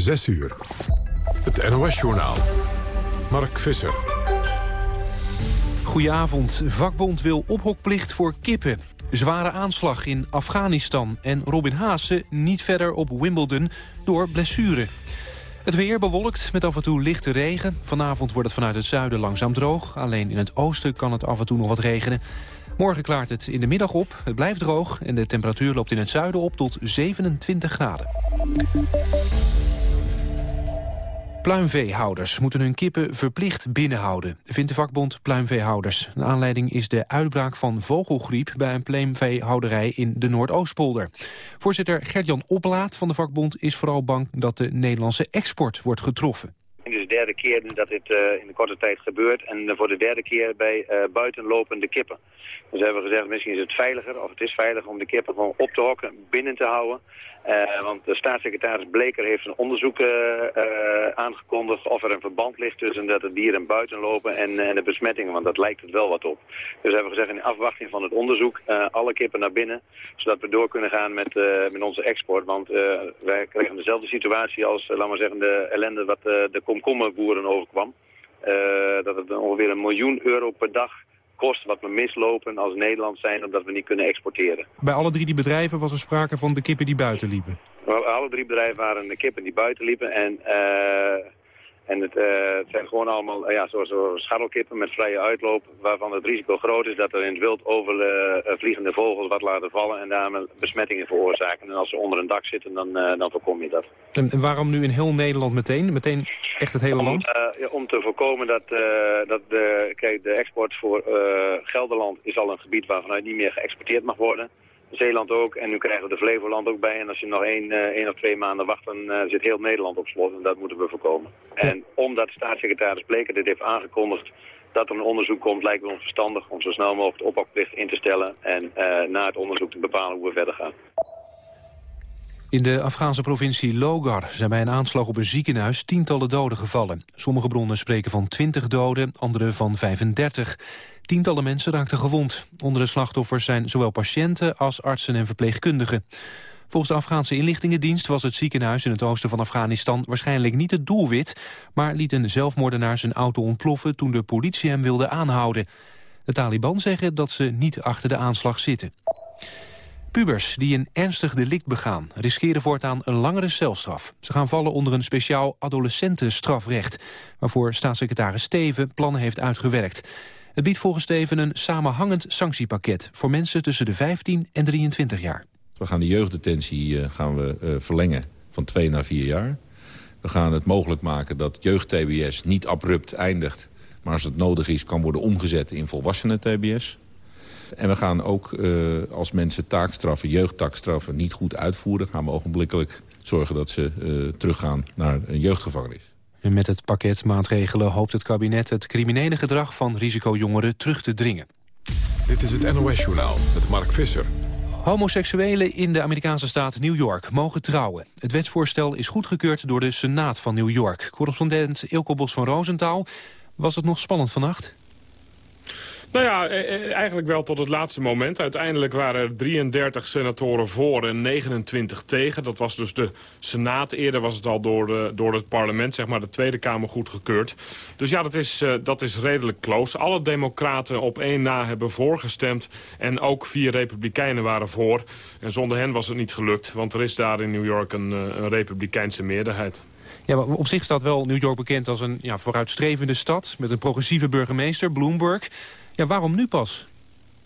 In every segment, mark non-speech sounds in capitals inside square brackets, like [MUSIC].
6 uur. Het NOS-journaal. Mark Visser. Goedenavond. Vakbond wil ophokplicht voor kippen. Zware aanslag in Afghanistan. En Robin Haase niet verder op Wimbledon door blessure. Het weer bewolkt met af en toe lichte regen. Vanavond wordt het vanuit het zuiden langzaam droog. Alleen in het oosten kan het af en toe nog wat regenen. Morgen klaart het in de middag op. Het blijft droog en de temperatuur loopt in het zuiden op tot 27 graden. Pluimveehouders moeten hun kippen verplicht binnenhouden, vindt de vakbond Pluimveehouders. De aanleiding is de uitbraak van vogelgriep bij een pluimveehouderij in de Noordoostpolder. Voorzitter Gert-Jan Oplaat van de vakbond is vooral bang dat de Nederlandse export wordt getroffen. Derde keer dat dit uh, in de korte tijd gebeurt en voor de derde keer bij uh, buitenlopende kippen. Dus hebben we gezegd, misschien is het veiliger, of het is veiliger om de kippen gewoon op te hokken, binnen te houden. Want de staatssecretaris Bleker heeft een onderzoek aangekondigd of er een verband ligt tussen dat de dieren buiten lopen en, en, de besmettingen. Want dat lijkt het wel wat op. Dus hebben we gezegd in afwachting van het onderzoek alle kippen naar binnen. Zodat we door kunnen gaan met, met onze export. Want wij kregen dezelfde situatie als, laten we zeggen, de ellende wat de komkommerboeren overkwam. dat het ongeveer een miljoen euro per dag kost wat we mislopen als Nederland zijn omdat we niet kunnen exporteren. Bij alle drie die bedrijven was er sprake van de kippen die buiten liepen? Alle drie bedrijven waren de kippen die buiten liepen en... En het, uh, het, zijn gewoon allemaal uh, ja, zoals zo scharrelkippen met vrije uitloop... waarvan het risico groot is dat er in het wild overvliegende vogels wat laten vallen... en daarmee besmettingen veroorzaken. En als ze onder een dak zitten, dan, dan voorkom je dat. En waarom nu in heel Nederland meteen? Meteen echt het hele om, land? Ja, om te voorkomen dat, dat de, kijk, de export voor Gelderland is al een gebied... waarvanuit niet meer geëxporteerd mag worden... Zeeland ook. En nu krijgen we de Flevoland ook bij. En als je nog één, uh, één of twee maanden wacht, dan uh, zit heel Nederland op slot. En dat moeten we voorkomen. En omdat staatssecretaris Bleker dit heeft aangekondigd dat er een onderzoek komt, lijkt het ons verstandig om zo snel mogelijk de oppakplicht in te stellen. En uh, na het onderzoek te bepalen hoe we verder gaan. In de Afghaanse provincie Logar zijn bij een aanslag op een ziekenhuis tientallen doden gevallen. Sommige bronnen spreken van 20 doden, andere van 35. Tientallen mensen raakten gewond. Onder de slachtoffers zijn zowel patiënten als artsen en verpleegkundigen. Volgens de Afghaanse inlichtingendienst was het ziekenhuis in het oosten van Afghanistan waarschijnlijk niet het doelwit, maar liet een zelfmoordenaar zijn auto ontploffen toen de politie hem wilde aanhouden. De Taliban zeggen dat ze niet achter de aanslag zitten. Pubers die een ernstig delict begaan... riskeren voortaan een langere celstraf. Ze gaan vallen onder een speciaal adolescentenstrafrecht... waarvoor staatssecretaris Steven plannen heeft uitgewerkt. Het biedt volgens Steven een samenhangend sanctiepakket... voor mensen tussen de 15 en 23 jaar. We gaan de jeugddetentie uh, gaan we, uh, verlengen van 2 naar 4 jaar. We gaan het mogelijk maken dat jeugd-TBS niet abrupt eindigt... maar als het nodig is kan worden omgezet in volwassenen-TBS... En we gaan ook, uh, als mensen taakstraffen, jeugdtaakstraffen niet goed uitvoeren... gaan we ogenblikkelijk zorgen dat ze teruggaan naar een jeugdgevangenis. En met het pakket maatregelen hoopt het kabinet het criminele gedrag van risicojongeren terug te dringen. Dit is het NOS-journaal met Mark Visser. Homoseksuelen in de Amerikaanse staat New York mogen trouwen. Het wetsvoorstel is goedgekeurd door de Senaat van New York. Correspondent Ilko Bos van Roosentaal. Was het nog spannend vannacht? Nou ja, eigenlijk wel tot het laatste moment. Uiteindelijk waren er 33 senatoren voor en 29 tegen. Dat was dus de Senaat. Eerder was het al door, de, door het parlement, zeg maar de Tweede Kamer, goedgekeurd. Dus ja, dat is, uh, dat is redelijk close. Alle democraten op één na hebben voorgestemd. En ook vier republikeinen waren voor. En zonder hen was het niet gelukt. Want er is daar in New York een, een republikeinse meerderheid. Ja, maar op zich staat wel New York bekend als een ja, vooruitstrevende stad... met een progressieve burgemeester, Bloomberg. Ja, waarom nu pas?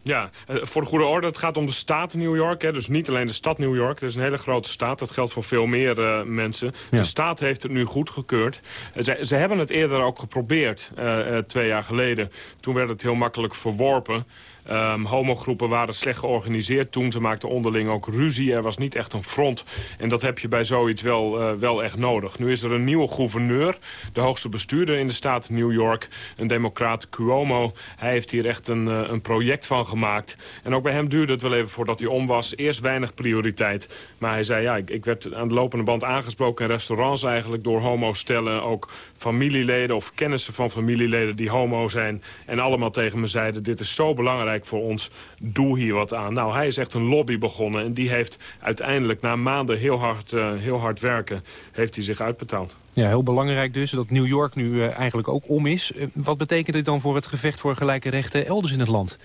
Ja, voor de goede orde, het gaat om de staat New York. Hè, dus niet alleen de stad New York. Het is een hele grote staat. Dat geldt voor veel meer uh, mensen. Ja. De staat heeft het nu goedgekeurd. Ze, ze hebben het eerder ook geprobeerd, uh, twee jaar geleden. Toen werd het heel makkelijk verworpen. Um, homogroepen waren slecht georganiseerd toen. Ze maakten onderling ook ruzie. Er was niet echt een front. En dat heb je bij zoiets wel, uh, wel echt nodig. Nu is er een nieuwe gouverneur. De hoogste bestuurder in de staat New York. Een democraat Cuomo. Hij heeft hier echt een, uh, een project van gemaakt. En ook bij hem duurde het wel even voordat hij om was. Eerst weinig prioriteit. Maar hij zei, ja, ik, ik werd aan de lopende band aangesproken in restaurants eigenlijk door homo's stellen. Ook familieleden of kennissen van familieleden die homo zijn. En allemaal tegen me zeiden, dit is zo belangrijk belangrijk voor ons. Doe hier wat aan. Nou, hij is echt een lobby begonnen. En die heeft uiteindelijk na maanden heel hard, heel hard werken... heeft hij zich uitbetaald. Ja, heel belangrijk dus dat New York nu eigenlijk ook om is. wat betekent dit dan voor het gevecht voor gelijke rechten elders in het land?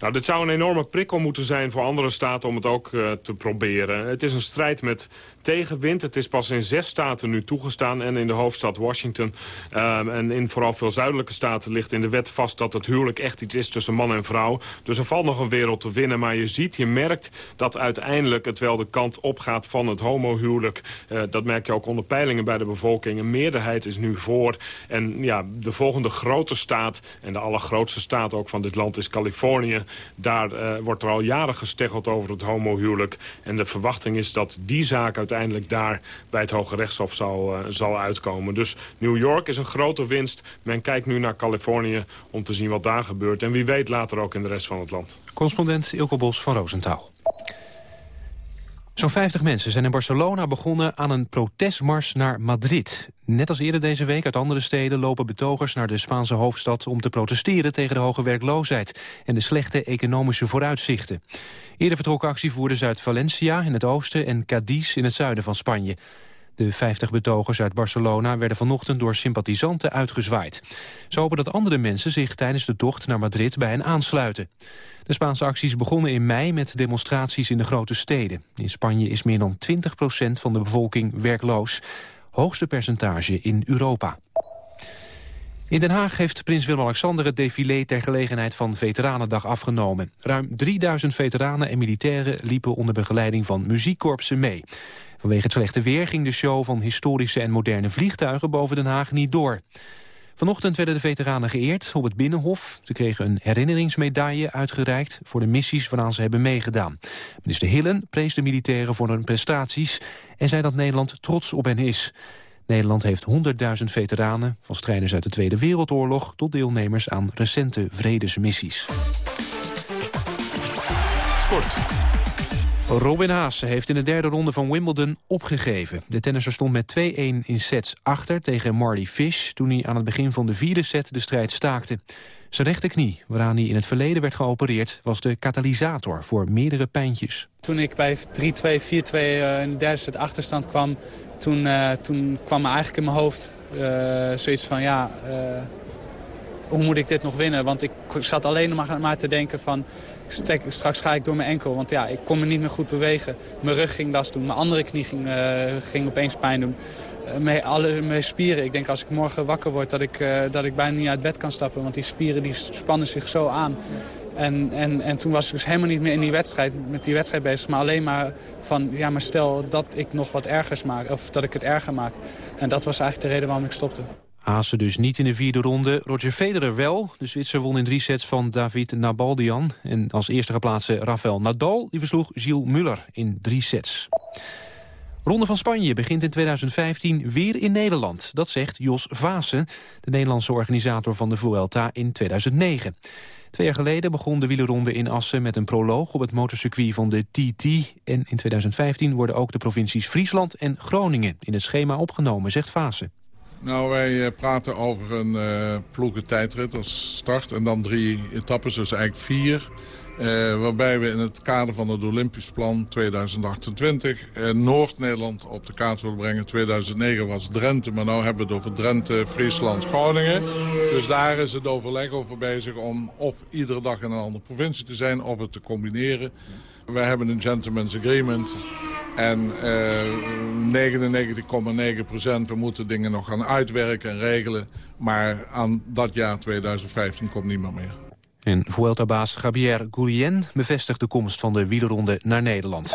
Nou, dit zou een enorme prikkel moeten zijn voor andere staten om het ook uh, te proberen. Het is een strijd met tegenwind. Het is pas in zes staten nu toegestaan en in de hoofdstad Washington. Um, en in vooral veel zuidelijke staten ligt in de wet vast dat het huwelijk echt iets is tussen man en vrouw. Dus er valt nog een wereld te winnen. Maar je ziet, je merkt dat uiteindelijk het wel de kant opgaat van het homohuwelijk. Uh, dat merk je ook onder peilingen bij de bevolking. Een meerderheid is nu voor. En ja, de volgende grote staat en de allergrootste staat ook van dit land is Californië. Daar uh, wordt er al jaren gesteggeld over het homohuwelijk. En de verwachting is dat die zaak uiteindelijk daar bij het Hoge Rechtshof zal, uh, zal uitkomen. Dus New York is een grote winst. Men kijkt nu naar Californië om te zien wat daar gebeurt. En wie weet later ook in de rest van het land. Correspondent Ilko Bos van Roosentaal. Zo'n 50 mensen zijn in Barcelona begonnen aan een protestmars naar Madrid. Net als eerder deze week uit andere steden lopen betogers naar de Spaanse hoofdstad om te protesteren tegen de hoge werkloosheid en de slechte economische vooruitzichten. Eerder vertrokken actievoerders uit Valencia in het oosten en Cadiz in het zuiden van Spanje. De 50 betogers uit Barcelona werden vanochtend door sympathisanten uitgezwaaid. Ze hopen dat andere mensen zich tijdens de tocht naar Madrid bij hen aansluiten. De Spaanse acties begonnen in mei met demonstraties in de grote steden. In Spanje is meer dan 20% van de bevolking werkloos. Hoogste percentage in Europa. In Den Haag heeft prins Willem-Alexander het défilé ter gelegenheid van Veteranendag afgenomen. Ruim 3000 veteranen en militairen liepen onder begeleiding van muziekkorpsen mee. Vanwege het slechte weer ging de show van historische en moderne vliegtuigen boven Den Haag niet door. Vanochtend werden de veteranen geëerd op het Binnenhof. Ze kregen een herinneringsmedaille uitgereikt voor de missies waaraan ze hebben meegedaan. Minister Hillen prees de militairen voor hun prestaties en zei dat Nederland trots op hen is. Nederland heeft 100.000 veteranen, van strijders uit de Tweede Wereldoorlog... tot deelnemers aan recente vredesmissies. Sport. Robin Haase heeft in de derde ronde van Wimbledon opgegeven. De tennisser stond met 2-1 in sets achter tegen Marty Fish... toen hij aan het begin van de vierde set de strijd staakte. Zijn rechterknie, waaraan hij in het verleden werd geopereerd... was de katalysator voor meerdere pijntjes. Toen ik bij 3-2, 4-2 uh, in de derde set achterstand kwam... toen, uh, toen kwam eigenlijk in mijn hoofd uh, zoiets van... ja, hoe moet ik dit nog winnen? Want ik zat alleen maar, te denken van straks ga ik door mijn enkel. Want ja, ik kon me niet meer goed bewegen. Mijn rug ging last doen. Mijn andere knie ging, uh, ging opeens pijn doen. Uh, mijn, alle, mijn spieren. Ik denk als ik morgen wakker word dat ik, uh, dat ik bijna niet uit bed kan stappen. Want die spieren die spannen zich zo aan. En, en, en toen was ik dus helemaal niet meer in die wedstrijd, met die wedstrijd bezig. Maar alleen maar van, ja maar stel dat ik nog wat ergers maak. Of dat ik het erger maak. En dat was eigenlijk de reden waarom ik stopte. Haase dus niet in de vierde ronde. Roger Federer wel. De Zwitser won in drie sets van David Nabaldian. En als eerste geplaatste Rafael Nadal die versloeg Gilles Muller in drie sets. Ronde van Spanje begint in 2015 weer in Nederland. Dat zegt Jos Vaassen, de Nederlandse organisator van de Vuelta in 2009. Twee jaar geleden begon de wielerronde in Assen met een proloog op het motorcircuit van de TT. En in 2015 worden ook de provincies Friesland en Groningen in het schema opgenomen, zegt Vaassen. Nou, wij eh, praten over een uh, ploegen tijdrit als start en dan drie etappes, dus eigenlijk vier. Uh, waarbij we in het kader van het Olympisch Plan 2028 uh, Noord-Nederland op de kaart willen brengen. 2009 was Drenthe, maar nu hebben we het over Drenthe, Friesland, Groningen. Dus daar is het overleg over bezig om of iedere dag in een andere provincie te zijn of het te combineren. Wij hebben een gentleman's agreement en uh, 99,9 procent, we moeten dingen nog gaan uitwerken en regelen. Maar aan dat jaar 2015 komt niemand meer. En Vuelta-baas Javier Gurien bevestigt de komst van de wielerronde naar Nederland.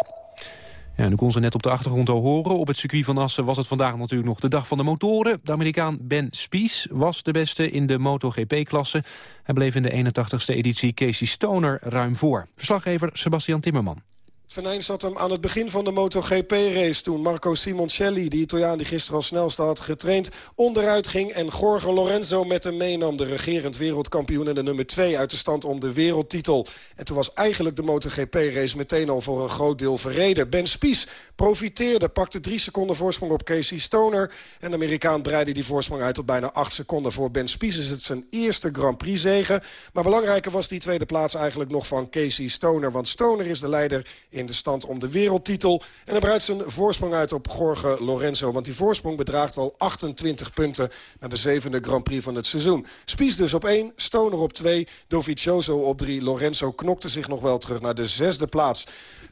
Ja, nu kon ze net op de achtergrond al horen. Op het circuit van Assen was het vandaag natuurlijk nog de dag van de motoren. De Amerikaan Ben Spies was de beste in de MotoGP-klasse. Hij bleef in de 81ste editie Casey Stoner ruim voor. Verslaggever Sebastian Timmerman. Venijn zat hem aan het begin van de MotoGP-race... toen Marco Simoncelli, die Italiaan die gisteren als snelste had getraind... onderuit ging en Jorge Lorenzo met hem meenam. De regerend wereldkampioen en de nummer 2 uit de stand om de wereldtitel. En toen was eigenlijk de MotoGP-race meteen al voor een groot deel verreden. Ben Spies profiteerde, pakte drie seconden voorsprong op Casey Stoner... en de Amerikaan breidde die voorsprong uit tot bijna acht seconden. Voor Ben Spies is het zijn eerste Grand Prix-zegen. Maar belangrijker was die tweede plaats eigenlijk nog van Casey Stoner... want Stoner is de leider in de stand om de wereldtitel. En hij breidt zijn voorsprong uit op Jorge Lorenzo. Want die voorsprong bedraagt al 28 punten... naar de zevende Grand Prix van het seizoen. Spies dus op 1, Stoner op 2, Dovizioso op 3. Lorenzo knokte zich nog wel terug naar de zesde plaats.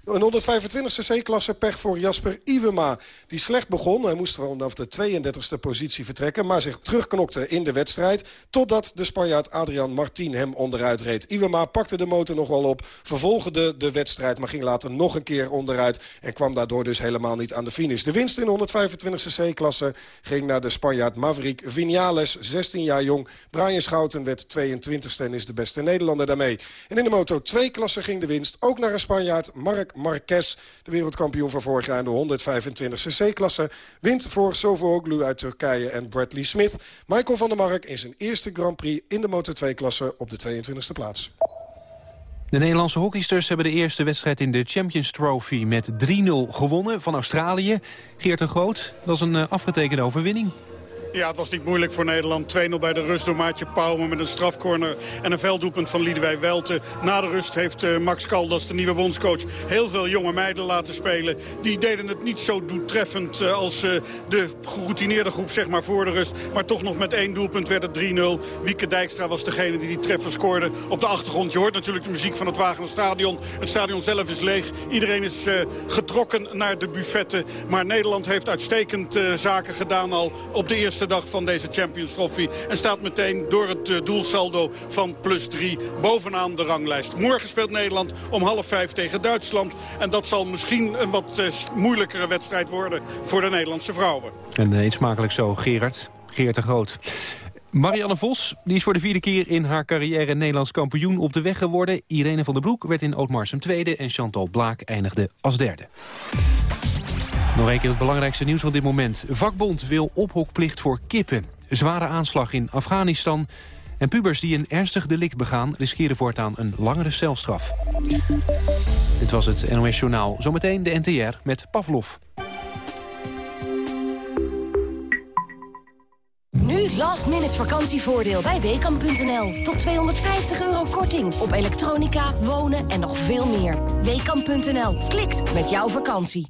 Een 125e C-klasse pech voor Jasper Iwema. Die slecht begon. Hij moest vanaf de 32e positie vertrekken. Maar zich terugknokte in de wedstrijd. Totdat de Spanjaard Adrian Martin hem onderuit reed. Iwema pakte de motor nog wel op. Vervolgde de wedstrijd. Maar ging later nog een keer onderuit. En kwam daardoor dus helemaal niet aan de finish. De winst in de 125e C-klasse ging naar de Spanjaard Maverick Vinales. 16 jaar jong. Brian Schouten werd 22e en is de beste Nederlander daarmee. En in de Moto 2-klasse ging de winst ook naar een Spanjaard Mark Marquez. De wereldkampioen van vorig jaar in de 125e C-klasse. Wint voor Sovooglu uit Turkije en Bradley Smith. Michael van der Mark in zijn eerste Grand Prix in de Moto 2-klasse op de 22e plaats. De Nederlandse hockeysters hebben de eerste wedstrijd in de Champions Trophy met 3-0 gewonnen van Australië. Geert de Groot, dat is een eh, afgetekende overwinning. Ja, het was niet moeilijk voor Nederland. 2-0 bij de rust door Maatje Pauwme met een strafcorner en een velddoelpunt van Liedewij Welte. Na de rust heeft uh, Max Caldas, de nieuwe bondscoach, heel veel jonge meiden laten spelen. Die deden het niet zo doeltreffend uh, als uh, de geroutineerde groep zeg maar, voor de rust. Maar toch nog met één doelpunt werd het 3-0. Wieke Dijkstra was degene die die treffer scoorde. Op de achtergrond, je hoort natuurlijk de muziek van het Wagener Stadion. Het stadion zelf is leeg. Iedereen is getrokken naar de buffetten. Maar Nederland heeft uitstekend zaken gedaan al op de eerste dag van deze Champions Trophy. En staat meteen door het uh, doelsaldo van plus 3 bovenaan de ranglijst. Morgen speelt Nederland om half vijf tegen Duitsland. En dat zal misschien een wat uh, moeilijkere wedstrijd worden voor de Nederlandse vrouwen. En uh, smakelijk zo, Gerard. Geert de Groot. Marianne Vos die is voor de vierde keer in haar carrière Nederlands kampioen op de weg geworden. Irene van der Broek werd in Ootmarsum tweede en Chantal Blaak eindigde als derde. Nog een keer het belangrijkste nieuws van dit moment. Vakbond wil ophokplicht voor kippen. Zware aanslag in Afghanistan. En pubers die een ernstig delict begaan... riskeren voortaan een langere celstraf. Dit was het NOS Journaal. Zometeen de NTR met Pavlov. Nu last minute vakantievoordeel bij Weekamp.nl. Tot 250 euro korting op elektronica, wonen en nog veel meer. Weekamp.nl. Klikt met jouw vakantie.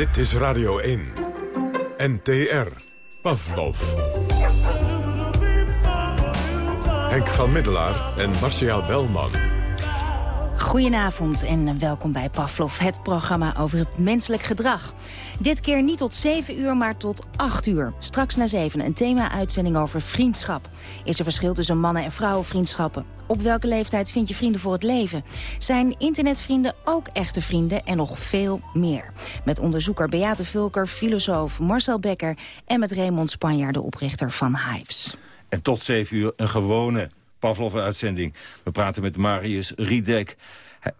Dit is Radio 1. NTR. Pavlov. Henk van Middelaar en Marcia Belman. Goedenavond en welkom bij Pavlov, het programma over het menselijk gedrag. Dit keer niet tot 7 uur, maar tot 8 uur. Straks na 7 een thema-uitzending over vriendschap. Is er verschil tussen mannen- en vrouwenvriendschappen? Op welke leeftijd vind je vrienden voor het leven? Zijn internetvrienden ook echte vrienden? En nog veel meer. Met onderzoeker Beate Vulker, filosoof Marcel Becker... en met Raymond Spanjaard, de oprichter van Hives. En tot 7 uur een gewone Pavlov-uitzending. We praten met Marius Riedek.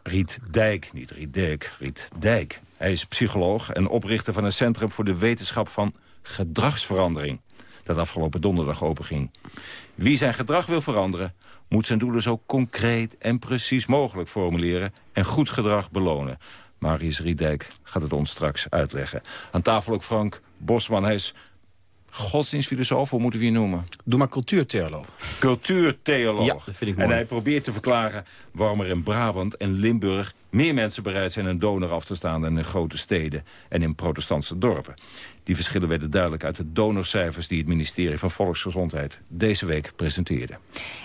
Riet Dijk, niet Riedek, Riet Dijk. Hij is psycholoog en oprichter van een Centrum voor de Wetenschap van Gedragsverandering. Dat afgelopen donderdag openging. Wie zijn gedrag wil veranderen, moet zijn doelen zo concreet en precies mogelijk formuleren... en goed gedrag belonen. Marius Riedijk gaat het ons straks uitleggen. Aan tafel ook Frank Bosman. Hij godsdienstfilosoof, hoe moeten we je noemen? Doe maar cultuurtheoloog. Cultuurtheoloog. Ja, dat vind ik mooi. En hij probeert te verklaren waarom er in Brabant en Limburg... meer mensen bereid zijn een donor af te staan dan in grote steden en in protestantse dorpen. Die verschillen werden duidelijk uit de donorcijfers... die het ministerie van Volksgezondheid deze week presenteerde.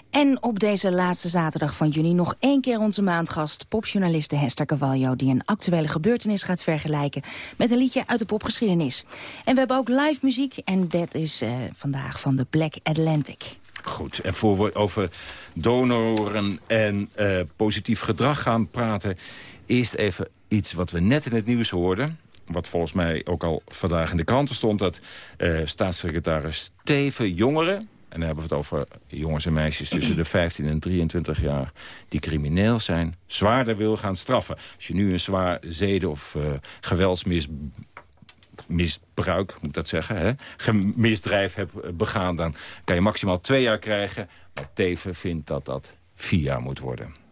En op deze laatste zaterdag van juni nog één keer onze maandgast... popjournaliste Hester Cavallo... die een actuele gebeurtenis gaat vergelijken... met een liedje uit de popgeschiedenis. En we hebben ook live muziek en dat is uh, vandaag van de Black Atlantic. Goed, en voor we over donoren en uh, positief gedrag gaan praten... eerst even iets wat we net in het nieuws hoorden wat volgens mij ook al vandaag in de kranten stond... dat uh, staatssecretaris Teven jongeren... en dan hebben we het over jongens en meisjes tussen de 15 en 23 jaar... die crimineel zijn, zwaarder wil gaan straffen. Als je nu een zwaar zeden- of uh, geweldsmisbruik, moet ik dat zeggen, hè, misdrijf hebt begaan... dan kan je maximaal twee jaar krijgen. Maar Teven vindt dat dat vier jaar moet worden.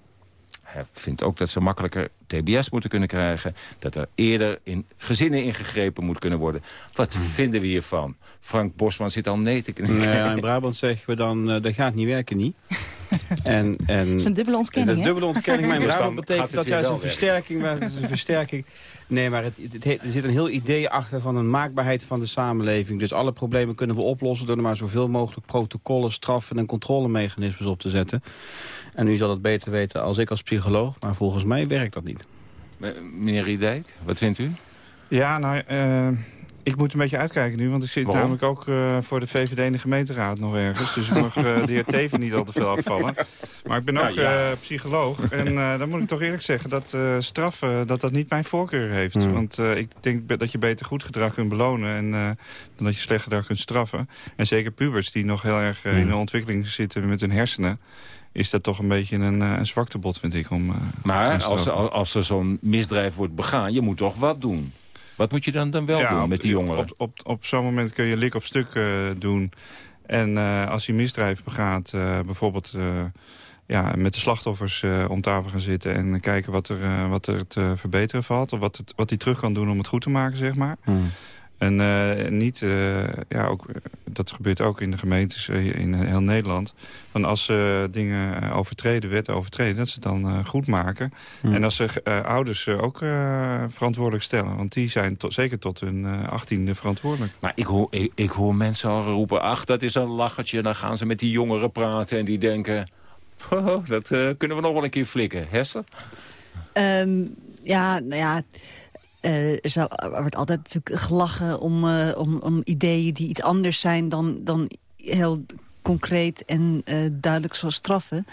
Hij vindt ook dat ze makkelijker TBS moeten kunnen krijgen. Dat er eerder in gezinnen ingegrepen moet kunnen worden. Wat vinden we hiervan? Frank Bosman zit al nee te kunnen nee, [LAUGHS] In Brabant zeggen we dan, uh, dat gaat niet werken niet. [LAUGHS] en, en, dat is een dubbele ontkenning, Dat is een dubbele ontkenning, maar in [LAUGHS] Brabant betekent dat juist een versterking, maar het is een versterking. Nee, maar het, het, er zit een heel idee achter van een maakbaarheid van de samenleving. Dus alle problemen kunnen we oplossen door er maar zoveel mogelijk protocollen, straffen en controlemechanismes op te zetten. En u zal het beter weten als ik als psycholoog, maar volgens mij werkt dat niet. Meneer Riedijk, wat vindt u? Ja, nou, uh, ik moet een beetje uitkijken nu, want ik zit Waarom? namelijk ook uh, voor de VVD in de gemeenteraad nog ergens. Dus ik mag uh, de heer [LAUGHS] Teven niet al te veel afvallen. Maar ik ben ook ja, ja. psycholoog en dan moet ik toch eerlijk zeggen dat straffen dat dat niet mijn voorkeur heeft. Hmm. Want ik denk dat je beter goed gedrag kunt belonen en, dan dat je slecht gedrag kunt straffen. En zeker pubers die nog heel erg in een ontwikkeling zitten met hun hersenen is dat toch een beetje een, een zwaktebod, vind ik. Om, uh, maar als, als er zo'n misdrijf wordt begaan, je moet toch wat doen? Wat moet je dan, dan wel ja, doen op, met die jongeren? Op, op, op zo'n moment kun je lik op stuk uh, doen. En uh, als hij misdrijf begaat, bijvoorbeeld ja, met de slachtoffers om tafel gaan zitten... en kijken wat er, wat er te verbeteren valt. Of wat, het, wat hij terug kan doen om het goed te maken, zeg maar. Hmm. En uh, niet, uh, ja, ook, dat gebeurt ook in de gemeentes uh, in heel Nederland. Van als ze dingen overtreden, wetten overtreden, dat ze het dan goed maken. Hmm. En als ze ouders ook verantwoordelijk stellen. Want die zijn tot, zeker tot hun achttiende verantwoordelijk. Maar ik hoor, ik, ik, hoor mensen al roepen, ach, dat is een lachertje. Dan gaan ze met die jongeren praten en die denken... Oh, dat kunnen we nog wel een keer flikken. Hester? Um, ja, nou ja... Uh, er, wordt altijd natuurlijk gelachen om, uh, om, om, ideeën die iets anders zijn dan, dan heel concreet en uh, duidelijk zoals straffen.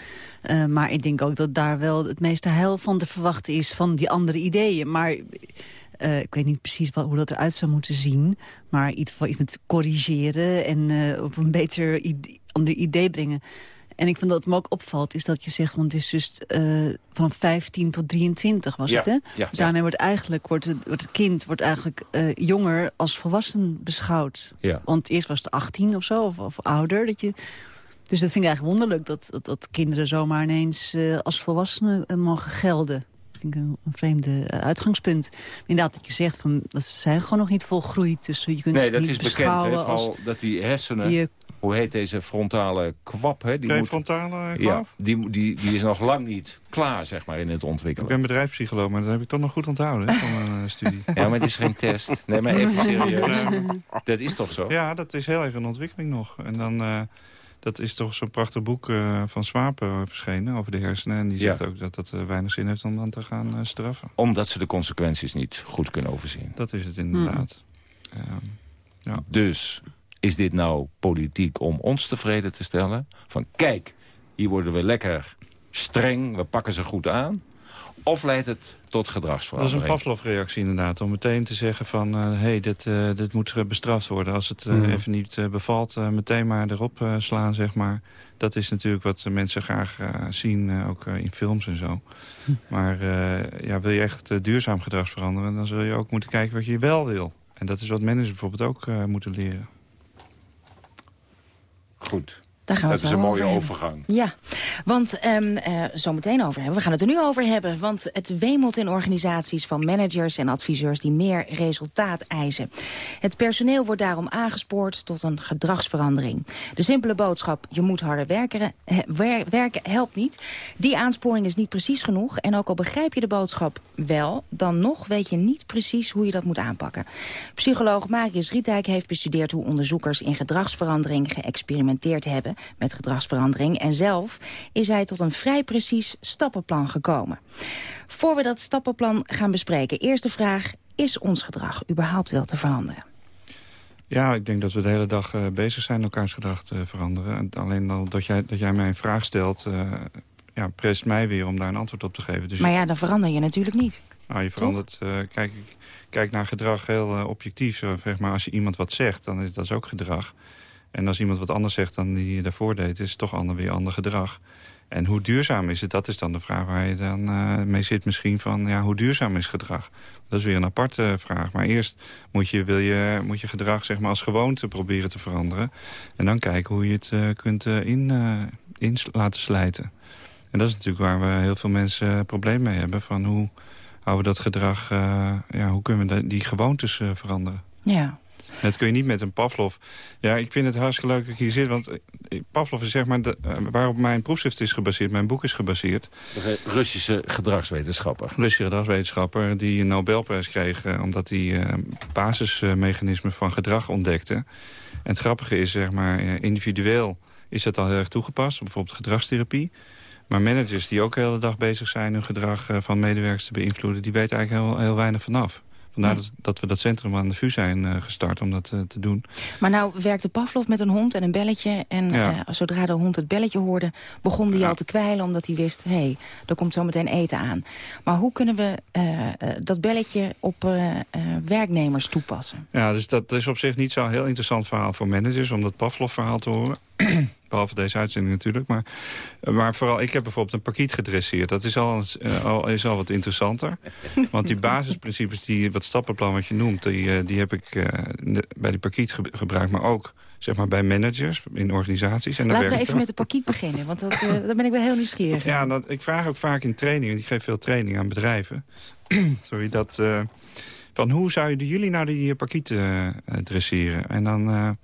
maar ik denk ook dat daar wel het meeste heil van te verwachten is van die andere ideeën. Maar ik weet niet precies wat, hoe dat eruit zou moeten zien. Maar iets, iets met corrigeren en op een beter ander idee brengen. En ik vind dat het me ook opvalt, is dat je zegt... want het is dus uh, van 15 tot 23 was ja, het, hè? Ja, dus daarmee wordt eigenlijk wordt het, wordt het kind wordt eigenlijk uh, jonger als volwassen beschouwd. Ja. Want eerst was het 18 of zo, of, of ouder. Dat je, dus dat vind ik eigenlijk wonderlijk... dat, dat, dat kinderen zomaar ineens uh, als volwassenen mogen gelden. Dat vind ik een, een vreemde uitgangspunt. Inderdaad, dat je zegt, van, dat ze zijn gewoon nog niet volgroeid. Dus je kunt nee, ze dat niet is bekend, hè, als, dat die hersenen... Die, hoe heet deze frontale kwap? Hè? Die Prefrontale kwap? Ja, die, die, die is nog lang niet klaar, zeg maar, in het ontwikkelen. Ik ben bedrijfspsycholoog, maar dat heb ik toch nog goed onthouden hè, van mijn studie. [LAUGHS] Ja, maar het is geen test. Nee, maar even serieus. [LAUGHS] Dat is toch zo? Ja, dat is heel erg een ontwikkeling nog. En dan... Uh, dat is toch zo'n prachtig boek uh, van Swaap uh, verschenen over de hersenen. En die zegt ja. ook dat dat uh, weinig zin heeft om dan te gaan straffen. Omdat ze de consequenties niet goed kunnen overzien. Dat is het inderdaad. Hmm. ja. Dus is dit nou politiek om ons tevreden te stellen? Van kijk, hier worden we lekker streng, we pakken ze goed aan. Of leidt het tot Dat gedragsverandering? is een Pavlov-reactie inderdaad. Om meteen te zeggen van, hé, hey, dit, uh, dit moet bestraft worden. Als het uh, Hmm. mm. even niet bevalt, meteen maar erop slaan, zeg maar. Dat is natuurlijk wat mensen graag zien, ook in films en zo. Hm. [LAUGHS] Maar ja, wil je echt duurzaam gedrag veranderen... dan zul je ook moeten kijken wat je wel wil. En dat is wat managers bijvoorbeeld ook moeten leren. Goed. Daar gaan we dat is een mooie overgang. Ja, want um, uh, zo meteen over hebben. We gaan het er nu over hebben. Want het wemelt in organisaties van managers en adviseurs die meer resultaat eisen. Het personeel wordt daarom aangespoord tot een gedragsverandering. De simpele boodschap, je moet harder werken, werken helpt niet. Die aansporing is niet precies genoeg. En ook al begrijp je de boodschap wel, dan nog weet je niet precies hoe je dat moet aanpakken. Psycholoog Marius Rietdijk heeft bestudeerd hoe onderzoekers in gedragsverandering geëxperimenteerd hebben met gedragsverandering. En zelf is hij tot een vrij precies stappenplan gekomen. Voor we dat stappenplan gaan bespreken, eerste vraag... is ons gedrag überhaupt wel te veranderen? Ja, ik denk dat we de hele dag uh, bezig zijn elkaars gedrag te veranderen. En alleen al dat jij, dat jij mij een vraag stelt... Uh, ja, prest mij weer om daar een antwoord op te geven. Dus maar ja, dan verander je natuurlijk niet. Nou, je verandert... Uh, kijk, kijk naar gedrag heel objectief. zeg maar, als je iemand wat zegt, dan is dat ook gedrag. En als iemand wat anders zegt dan die daarvoor deed... is het toch ander, weer ander gedrag. En hoe duurzaam is het? Dat is dan de vraag waar je dan uh, mee zit misschien van... Ja, hoe duurzaam is gedrag? Dat is weer een aparte vraag. Maar eerst moet je, wil je, moet je gedrag zeg maar, als gewoonte proberen te veranderen. En dan kijken hoe je het uh, kunt uh, in, in laten slijten. En dat is natuurlijk waar we heel veel mensen problemen mee hebben. Van hoe houden we dat gedrag... ja, hoe kunnen we die gewoontes veranderen? Ja, dat kun je niet met een Pavlov. Ja, ik vind het hartstikke leuk dat ik hier zit. Want eh, Pavlov is zeg maar de, uh, waarop mijn proefschrift is gebaseerd. Mijn boek is gebaseerd. De Russische gedragswetenschapper. Russische gedragswetenschapper die een Nobelprijs kreeg... Uh, omdat hij uh, basismechanismen van gedrag ontdekte. En het grappige is, zeg maar, individueel is dat al heel erg toegepast. Bijvoorbeeld gedragstherapie. Maar managers die ook de hele dag bezig zijn... hun gedrag van medewerkers te beïnvloeden... die weten eigenlijk heel, heel weinig vanaf. Vandaar dat, dat, we dat centrum aan de VU zijn uh, gestart om dat uh, te doen. Maar nou werkte Pavlov met een hond en een belletje. En ja. uh, zodra de hond het belletje hoorde, begon hij ja. al te kwijlen... omdat hij wist, hé, hey, er komt zo meteen eten aan. Maar hoe kunnen we dat belletje op werknemers toepassen? Ja, dus dat is op zich niet zo'n heel interessant verhaal voor managers... om dat Pavlov-verhaal te horen. Behalve deze uitzending natuurlijk. Maar, maar vooral, ik heb bijvoorbeeld een parkiet gedresseerd. Dat is al, uh, al, is al wat interessanter. Want die basisprincipes, die, wat stappenplan wat je noemt... die, uh, die heb ik uh, bij die parkiet ge gebruikt. Maar ook zeg maar, bij managers in organisaties. En Laten we even met de parkiet beginnen. Want dat, daar ben ik wel heel nieuwsgierig Ja, dat, ik vraag ook vaak in trainingen. Ik geef veel training aan bedrijven. [CLEARS THROAT] Sorry, dat... van hoe zouden jullie nou die parkiet dresseren? En dan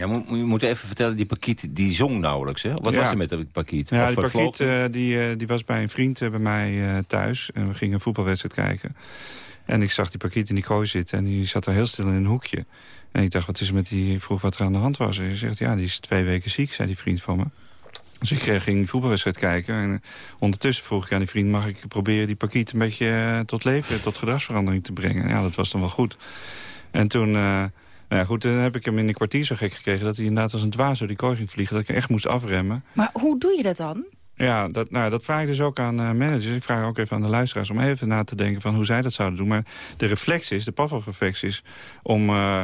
ja, je moet even vertellen, die Pakiet die zong nauwelijks. Hè? Wat was er met de Pakiet? Ja, die Pakiet uh, die, uh, die was bij een vriend uh, bij mij thuis. En we gingen een voetbalwedstrijd kijken. En ik zag die Pakiet in die kooi zitten. En die zat er heel stil in een hoekje. En ik dacht, wat is er met die... vroeg wat er aan de hand was. En hij zegt, ja, die is twee weken ziek, zei die vriend van me. Dus ik ging voetbalwedstrijd kijken. En ondertussen vroeg ik aan die vriend... mag ik proberen die Pakiet een beetje tot leven, tot gedragsverandering te brengen? Ja, dat was dan wel goed. En toen... Nou ja, goed, dan heb ik hem in een kwartier zo gek gekregen... dat hij inderdaad als een dwaas door die kooi ging vliegen. Dat ik echt moest afremmen. Maar hoe doe je dat dan? Ja, dat, nou, dat vraag ik dus ook aan uh, managers. Ik vraag ook even aan de luisteraars om even na te denken... van hoe zij dat zouden doen. Maar de reflex is, de Pavlov-reflex is... om... Uh,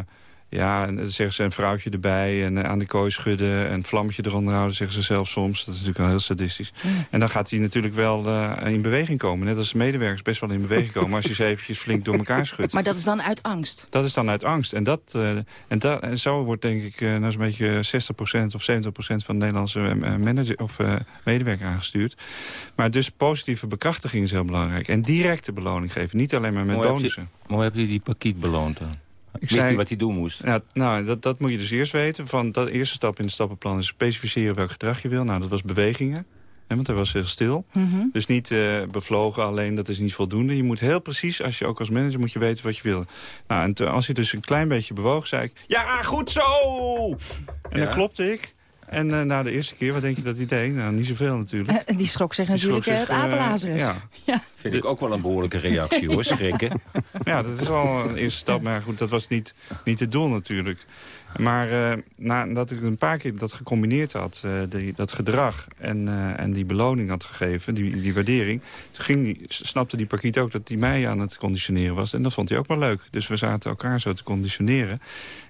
ja, en dan zeggen ze een vrouwtje erbij en uh, aan de kooi schudden... en vlammetje eronder houden, zeggen ze zelf soms. Dat is natuurlijk wel heel sadistisch. En dan gaat hij natuurlijk wel uh, in beweging komen. Net als medewerkers best wel in beweging komen... als je ze eventjes flink door elkaar schudt. Maar dat is dan uit angst? Dat is dan uit angst. En, dat, uh, en, dat, en zo wordt denk ik nou zo'n beetje 60% of 70% van de Nederlandse manager, of, medewerker aangestuurd. Maar dus positieve bekrachtiging is heel belangrijk. En directe beloning geven, niet alleen maar met bonussen. Maar hoe heb je die pakiet beloond dan? Ik wist niet wat hij doen moest. Ja, nou, dat, dat moet je dus eerst weten. Van dat eerste stap in het stappenplan is specificeren welk gedrag je wil. Nou, dat was bewegingen. Hè, want hij was heel stil. Mm -hmm. Dus niet uh, bevlogen alleen, dat is niet voldoende. Je moet heel precies, als je ook als manager, moet je weten wat je wil. Nou, en als hij dus een klein beetje bewoog, zei ik... Ja, goed zo! En ja. dan klopte ik. En uh, na de eerste keer, wat denk je dat hij deed? Nou, niet zoveel natuurlijk. Uh, die schrok zich natuurlijk schrok zich, het apenlazerus. Ja. ja. Vind ik ook wel een behoorlijke reactie hoor, [LAUGHS] schrikken. ja, dat is al een eerste stap. Maar goed, dat was niet, niet het doel natuurlijk. Maar uh, nadat ik een paar keer dat gecombineerd had, uh, die, dat gedrag en, uh, en die beloning had gegeven, die, die waardering, toen ging snapte die parkiet ook dat hij mij aan het conditioneren was. En dat vond hij ook wel leuk. Dus we zaten elkaar zo te conditioneren.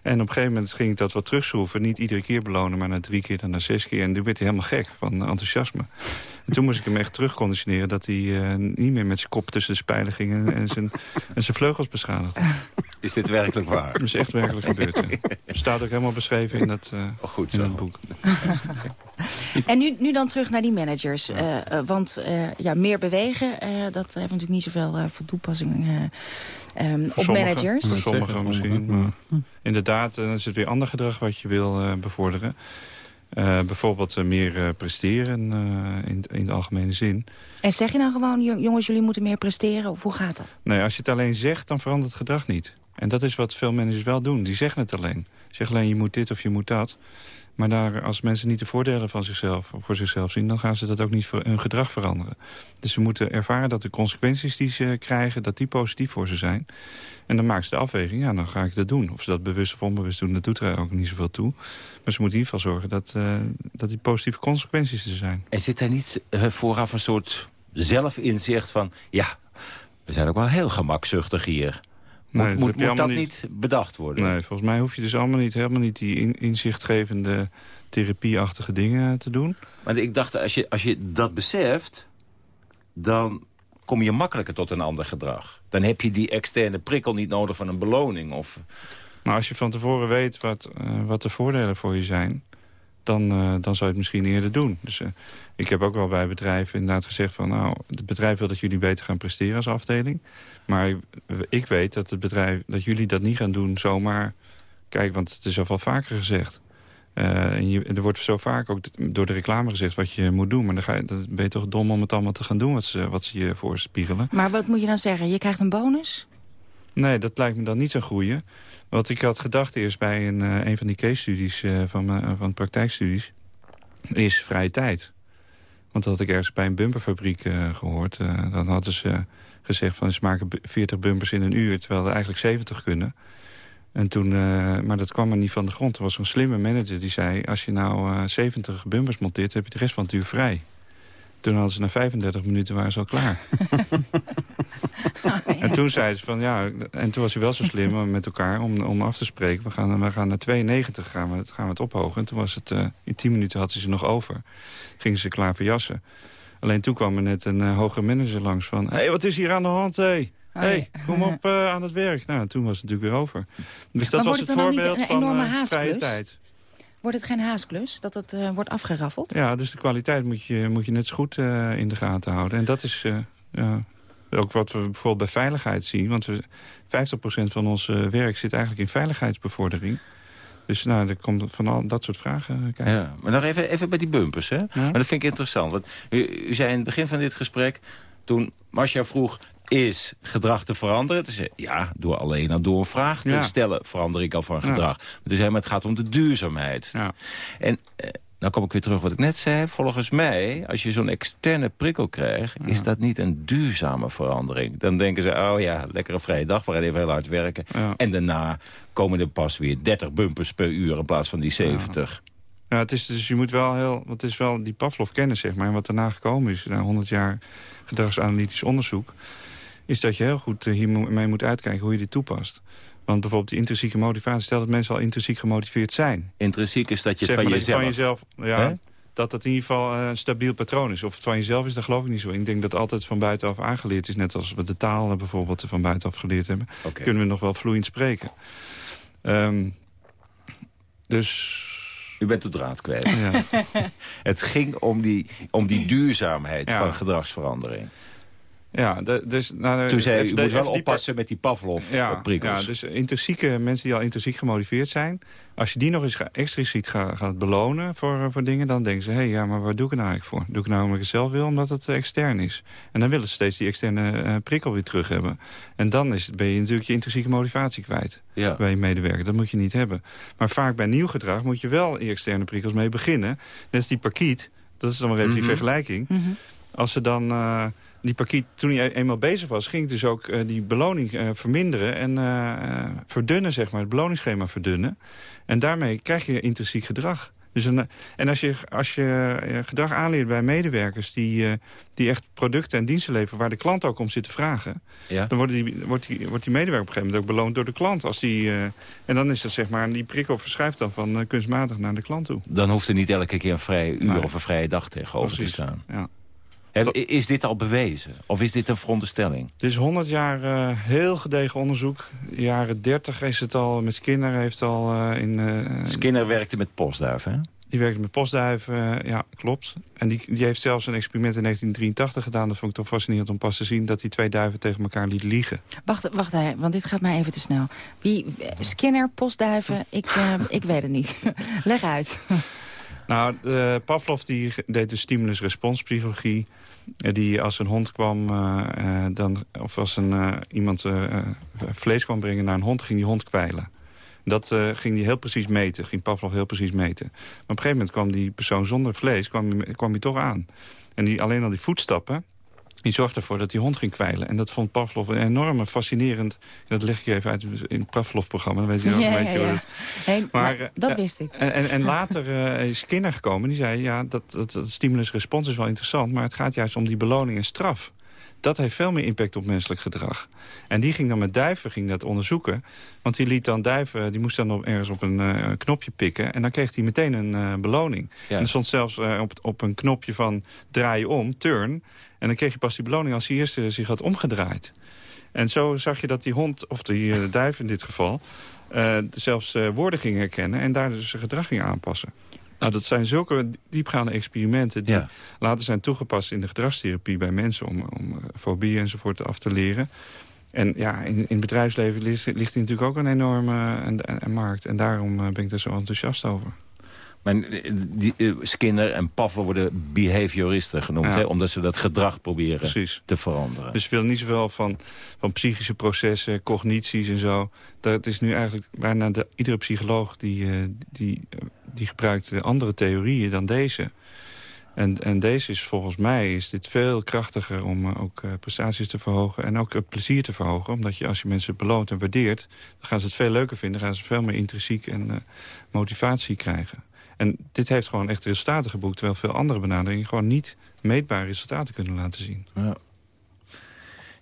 En op een gegeven moment ging ik dat wat terugschroeven. Niet iedere keer belonen, maar na drie keer, dan na zes keer. En toen werd hij helemaal gek van enthousiasme. En toen moest ik hem echt terugconditioneren... dat hij niet meer met zijn kop tussen de spijlen ging... en, en, zijn, en zijn vleugels beschadigde. Is dit werkelijk waar? Dat is echt werkelijk gebeurd. Het staat ook helemaal beschreven in dat, oh, goed in dat boek. [LAUGHS] En nu, nu dan terug naar die managers. Uh, want uh, ja, meer bewegen, dat heeft natuurlijk niet zoveel van toepassing um, op sommige, managers. Voor sommigen misschien. Maar inderdaad, dan is het weer ander gedrag wat je wil bevorderen. Bijvoorbeeld meer presteren in, in de algemene zin. En zeg je nou gewoon, jongens, jullie moeten meer presteren? Of hoe gaat dat? Nee, als je het alleen zegt, dan verandert het gedrag niet. En dat is wat veel managers wel doen. Die zeggen het alleen. Zeggen alleen, je moet dit of je moet dat. Maar daar, als mensen niet de voordelen van zichzelf, voor zichzelf zien... dan gaan ze dat ook niet voor hun gedrag veranderen. Dus ze moeten ervaren dat de consequenties die ze krijgen... dat die positief voor ze zijn. En dan maken ze de afweging, ja, dan ga ik dat doen. Of ze dat bewust of onbewust doen, dat doet er ook niet zoveel toe. Maar ze moeten in ieder geval zorgen dat, uh, dat die positieve consequenties er zijn. En zit daar niet uh, vooraf een soort zelfinzicht van... ja, we zijn ook wel heel gemakzuchtig hier... Nee, moet moet, moet dat niet... niet bedacht worden? Nee, volgens mij hoef je dus allemaal niet, helemaal niet die in, inzichtgevende therapieachtige dingen te doen. Maar ik dacht, als je, als je dat beseft, dan kom je makkelijker tot een ander gedrag. Dan heb je die externe prikkel niet nodig van een beloning. Of... Maar als je van tevoren weet wat, uh, wat de voordelen voor je zijn... Dan, uh, dan zou je het misschien eerder doen. Dus uh, ik heb ook wel bij bedrijven inderdaad gezegd van... nou, het bedrijf wil dat jullie beter gaan presteren als afdeling. Maar ik weet dat het bedrijf, dat jullie dat niet gaan doen zomaar... Kijk, want het is al wel vaker gezegd. Uh, en je, er wordt zo vaak ook door de reclame gezegd wat je moet doen. Maar dan, ga je, dan ben je toch dom om het allemaal te gaan doen wat ze, wat ze je voorspiegelen. Maar wat moet je dan zeggen? Je krijgt een bonus? Nee, dat lijkt me dan niet zo'n goeie. Wat ik had gedacht eerst bij een, uh, een van die case-studies uh, van, van praktijkstudies... is vrije tijd. Want dat had ik ergens bij een bumperfabriek gehoord. dan hadden ze gezegd van ze maken 40 bumpers in een uur... terwijl er eigenlijk 70 kunnen. En toen, uh, maar dat kwam er niet van de grond. Er was een slimme manager die zei... als je nou uh, 70 bumpers monteert, heb je de rest van het uur vrij. Toen hadden ze na 35 minuten waren ze al klaar. oh, [LAUGHS] ja. En toen zei ze van ja... En toen was hij wel zo slim met elkaar om, om af te spreken. We gaan, we gaan naar 92 gaan we, gaan we het ophogen. En toen was het... Uh, in 10 minuten had ze ze nog over. Gingen ze klaar verjassen. Alleen toen kwam er net een uh, hoge manager langs van... Hé, hey, wat is hier aan de hand, hé? Hey? hey, kom op uh, aan het werk. Nou, toen was het natuurlijk weer over. Dus dat was het, het voorbeeld een van uh, vrije tijd. Wordt het geen haasklus, dat het uh, wordt afgeraffeld? Ja, dus de kwaliteit moet je, moet je net zo goed in de gaten houden. En dat is ja, ook wat we bijvoorbeeld bij veiligheid zien. Want we, 50% van ons werk zit eigenlijk in veiligheidsbevordering. Dus nou, er komt van al dat soort vragen kijken. Ja, maar nog even, even bij die bumpers, hè? Ja? Maar dat vind ik interessant. Want u, u zei in het begin van dit gesprek... toen Marcia vroeg, is gedrag te veranderen? Toen zei ja, door alleen al door een vraag te ja. stellen verander ik al van gedrag. Ja. Maar het gaat om de duurzaamheid. Ja. En eh, nou kom ik weer terug wat ik net zei. Volgens mij, als je zo'n externe prikkel krijgt... is dat niet een duurzame verandering. Dan denken ze, oh ja, lekkere vrije dag, we gaan even heel hard werken. En daarna komen er pas weer 30 bumpers per uur in plaats van die 70. Ja, het is, dus je moet wel heel, het is wel die Pavlov kennen, zeg maar. En wat daarna gekomen is, na 100 jaar gedragsanalytisch onderzoek is dat je heel goed hiermee moet uitkijken hoe je dit toepast. Want bijvoorbeeld die intrinsieke motivatie... stel dat mensen al intrinsiek gemotiveerd zijn. Intrinsiek is dat je het zeg van jezelf... Van jezelf ja, dat het in ieder geval een stabiel patroon is. Of het van jezelf is, dat geloof ik niet zo. Ik denk dat het altijd van buitenaf aangeleerd is. Net als we de taal bijvoorbeeld van buitenaf geleerd hebben. Okay. Kunnen we nog wel vloeiend spreken. Um, dus... U bent de draad kwijt. Ja. [LAUGHS] het ging om die, om die duurzaamheid ja. van gedragsverandering. Ja, dus, nou, Toen zei je, je moet wel oppassen met die Pavlov-prikkels. Ja, ja, dus intrinsieke mensen die al intrinsiek gemotiveerd zijn... als je die nog eens extrinsiek gaat, gaat belonen voor, voor dingen... dan denken ze, hé, hey, ja, maar waar doe ik het nou eigenlijk voor? Doe ik nou omdat ik het zelf wil, omdat het extern is? En dan willen ze steeds die externe uh, prikkel weer terug hebben. En dan is, ben je natuurlijk je intrinsieke motivatie kwijt ja. bij je medewerker. Dat moet je niet hebben. Maar vaak bij nieuw gedrag moet je wel die externe prikkels mee beginnen. Net als die parkiet, dat is dan maar even mm -hmm. die vergelijking. Mm -hmm. Als ze dan... Uh, die parkiet, toen hij eenmaal bezig was, ging dus ook uh, die beloning uh, verminderen en uh, verdunnen, zeg maar, het beloningsschema verdunnen. En daarmee krijg je intrinsiek gedrag. Dus een, en als je, als je gedrag aanleert bij medewerkers die, die echt producten en diensten leveren... waar de klant ook om zit te vragen... Ja. dan wordt die, wordt, die, wordt die medewerker op een gegeven moment ook beloond door de klant. Als die, en dan is dat zeg maar, die prikkel verschuift dan van kunstmatig naar de klant toe. Dan hoeft er niet elke keer een vrije uur nee. of een vrije dag tegenover Precies. te staan. Ja. Is dit al bewezen? Of is dit een veronderstelling? Het is 100 jaar uh, heel gedegen onderzoek. Jaren 30 is het al, met Skinner heeft al uh, in... Uh, Skinner werkte met postduiven, hè? Die werkte met postduiven, ja, klopt. En die, die heeft zelfs een experiment in 1983 gedaan. Dat vond ik toch fascinerend om pas te zien... dat die twee duiven tegen elkaar liet liegen. Wacht, wacht want dit gaat mij even te snel. Wie, Skinner, postduiven, ik, uh, ik weet het niet. [LAUGHS] Leg uit. Nou, uh, Pavlov die deed de stimulus-responspsychologie. Uh, die als een hond kwam, uh, dan, of als een, iemand vlees kwam brengen naar een hond, ging die hond kwijlen. Dat ging hij heel precies meten, ging Pavlov heel precies meten. Maar op een gegeven moment kwam die persoon zonder vlees, kwam, kwam hij toch aan. En die, alleen al die voetstappen, die zorgde ervoor dat die hond ging kwijlen. En dat vond Pavlov een enorme fascinerend... dat leg ik je even uit in het Pavlov-programma. Dan weet je, [LAUGHS] ja, weet je ja, maar, maar, dat wist ik. En, en, en [LAUGHS] later uh, is Skinner gekomen. Die zei, ja, dat, dat, dat stimulus-respons is wel interessant... maar het gaat juist om die beloning en straf dat heeft veel meer impact op menselijk gedrag. En die ging dan met duiven ging dat onderzoeken. Want die liet dan duiven, die moest dan op, ergens op een uh, knopje pikken. En dan kreeg hij meteen een uh, beloning. Ja. En er stond zelfs uh, op, op een knopje van draai om, turn. En dan kreeg je pas die beloning als hij eerst zich had omgedraaid. En zo zag je dat die hond, of die duif in dit geval... zelfs woorden ging herkennen en daar dus zijn gedrag ging aanpassen. Nou, dat zijn zulke diepgaande experimenten... die ja. later zijn toegepast in de gedragstherapie bij mensen... om, om fobieën enzovoort af te leren. En ja, in, in het bedrijfsleven ligt, ligt hier natuurlijk ook een enorme een, een markt. En daarom ben ik er zo enthousiast over. Maar die, Skinner en Pavlov worden behavioristen genoemd. Ja. Hè, omdat ze dat gedrag proberen Precies. te veranderen. Dus we willen niet zoveel van, van psychische processen, cognities en zo. Dat is nu eigenlijk bijna de, iedere psycholoog die, die, die gebruikt andere theorieën dan deze. En, en deze is volgens mij is dit veel krachtiger om uh, ook uh, prestaties te verhogen... en ook het plezier te verhogen. Omdat je als je mensen beloont en waardeert... dan gaan ze het veel leuker vinden. Gaan ze veel meer intrinsiek en uh, motivatie krijgen. En dit heeft gewoon echt resultaten geboekt... terwijl veel andere benaderingen gewoon niet meetbare resultaten kunnen laten zien. Ja.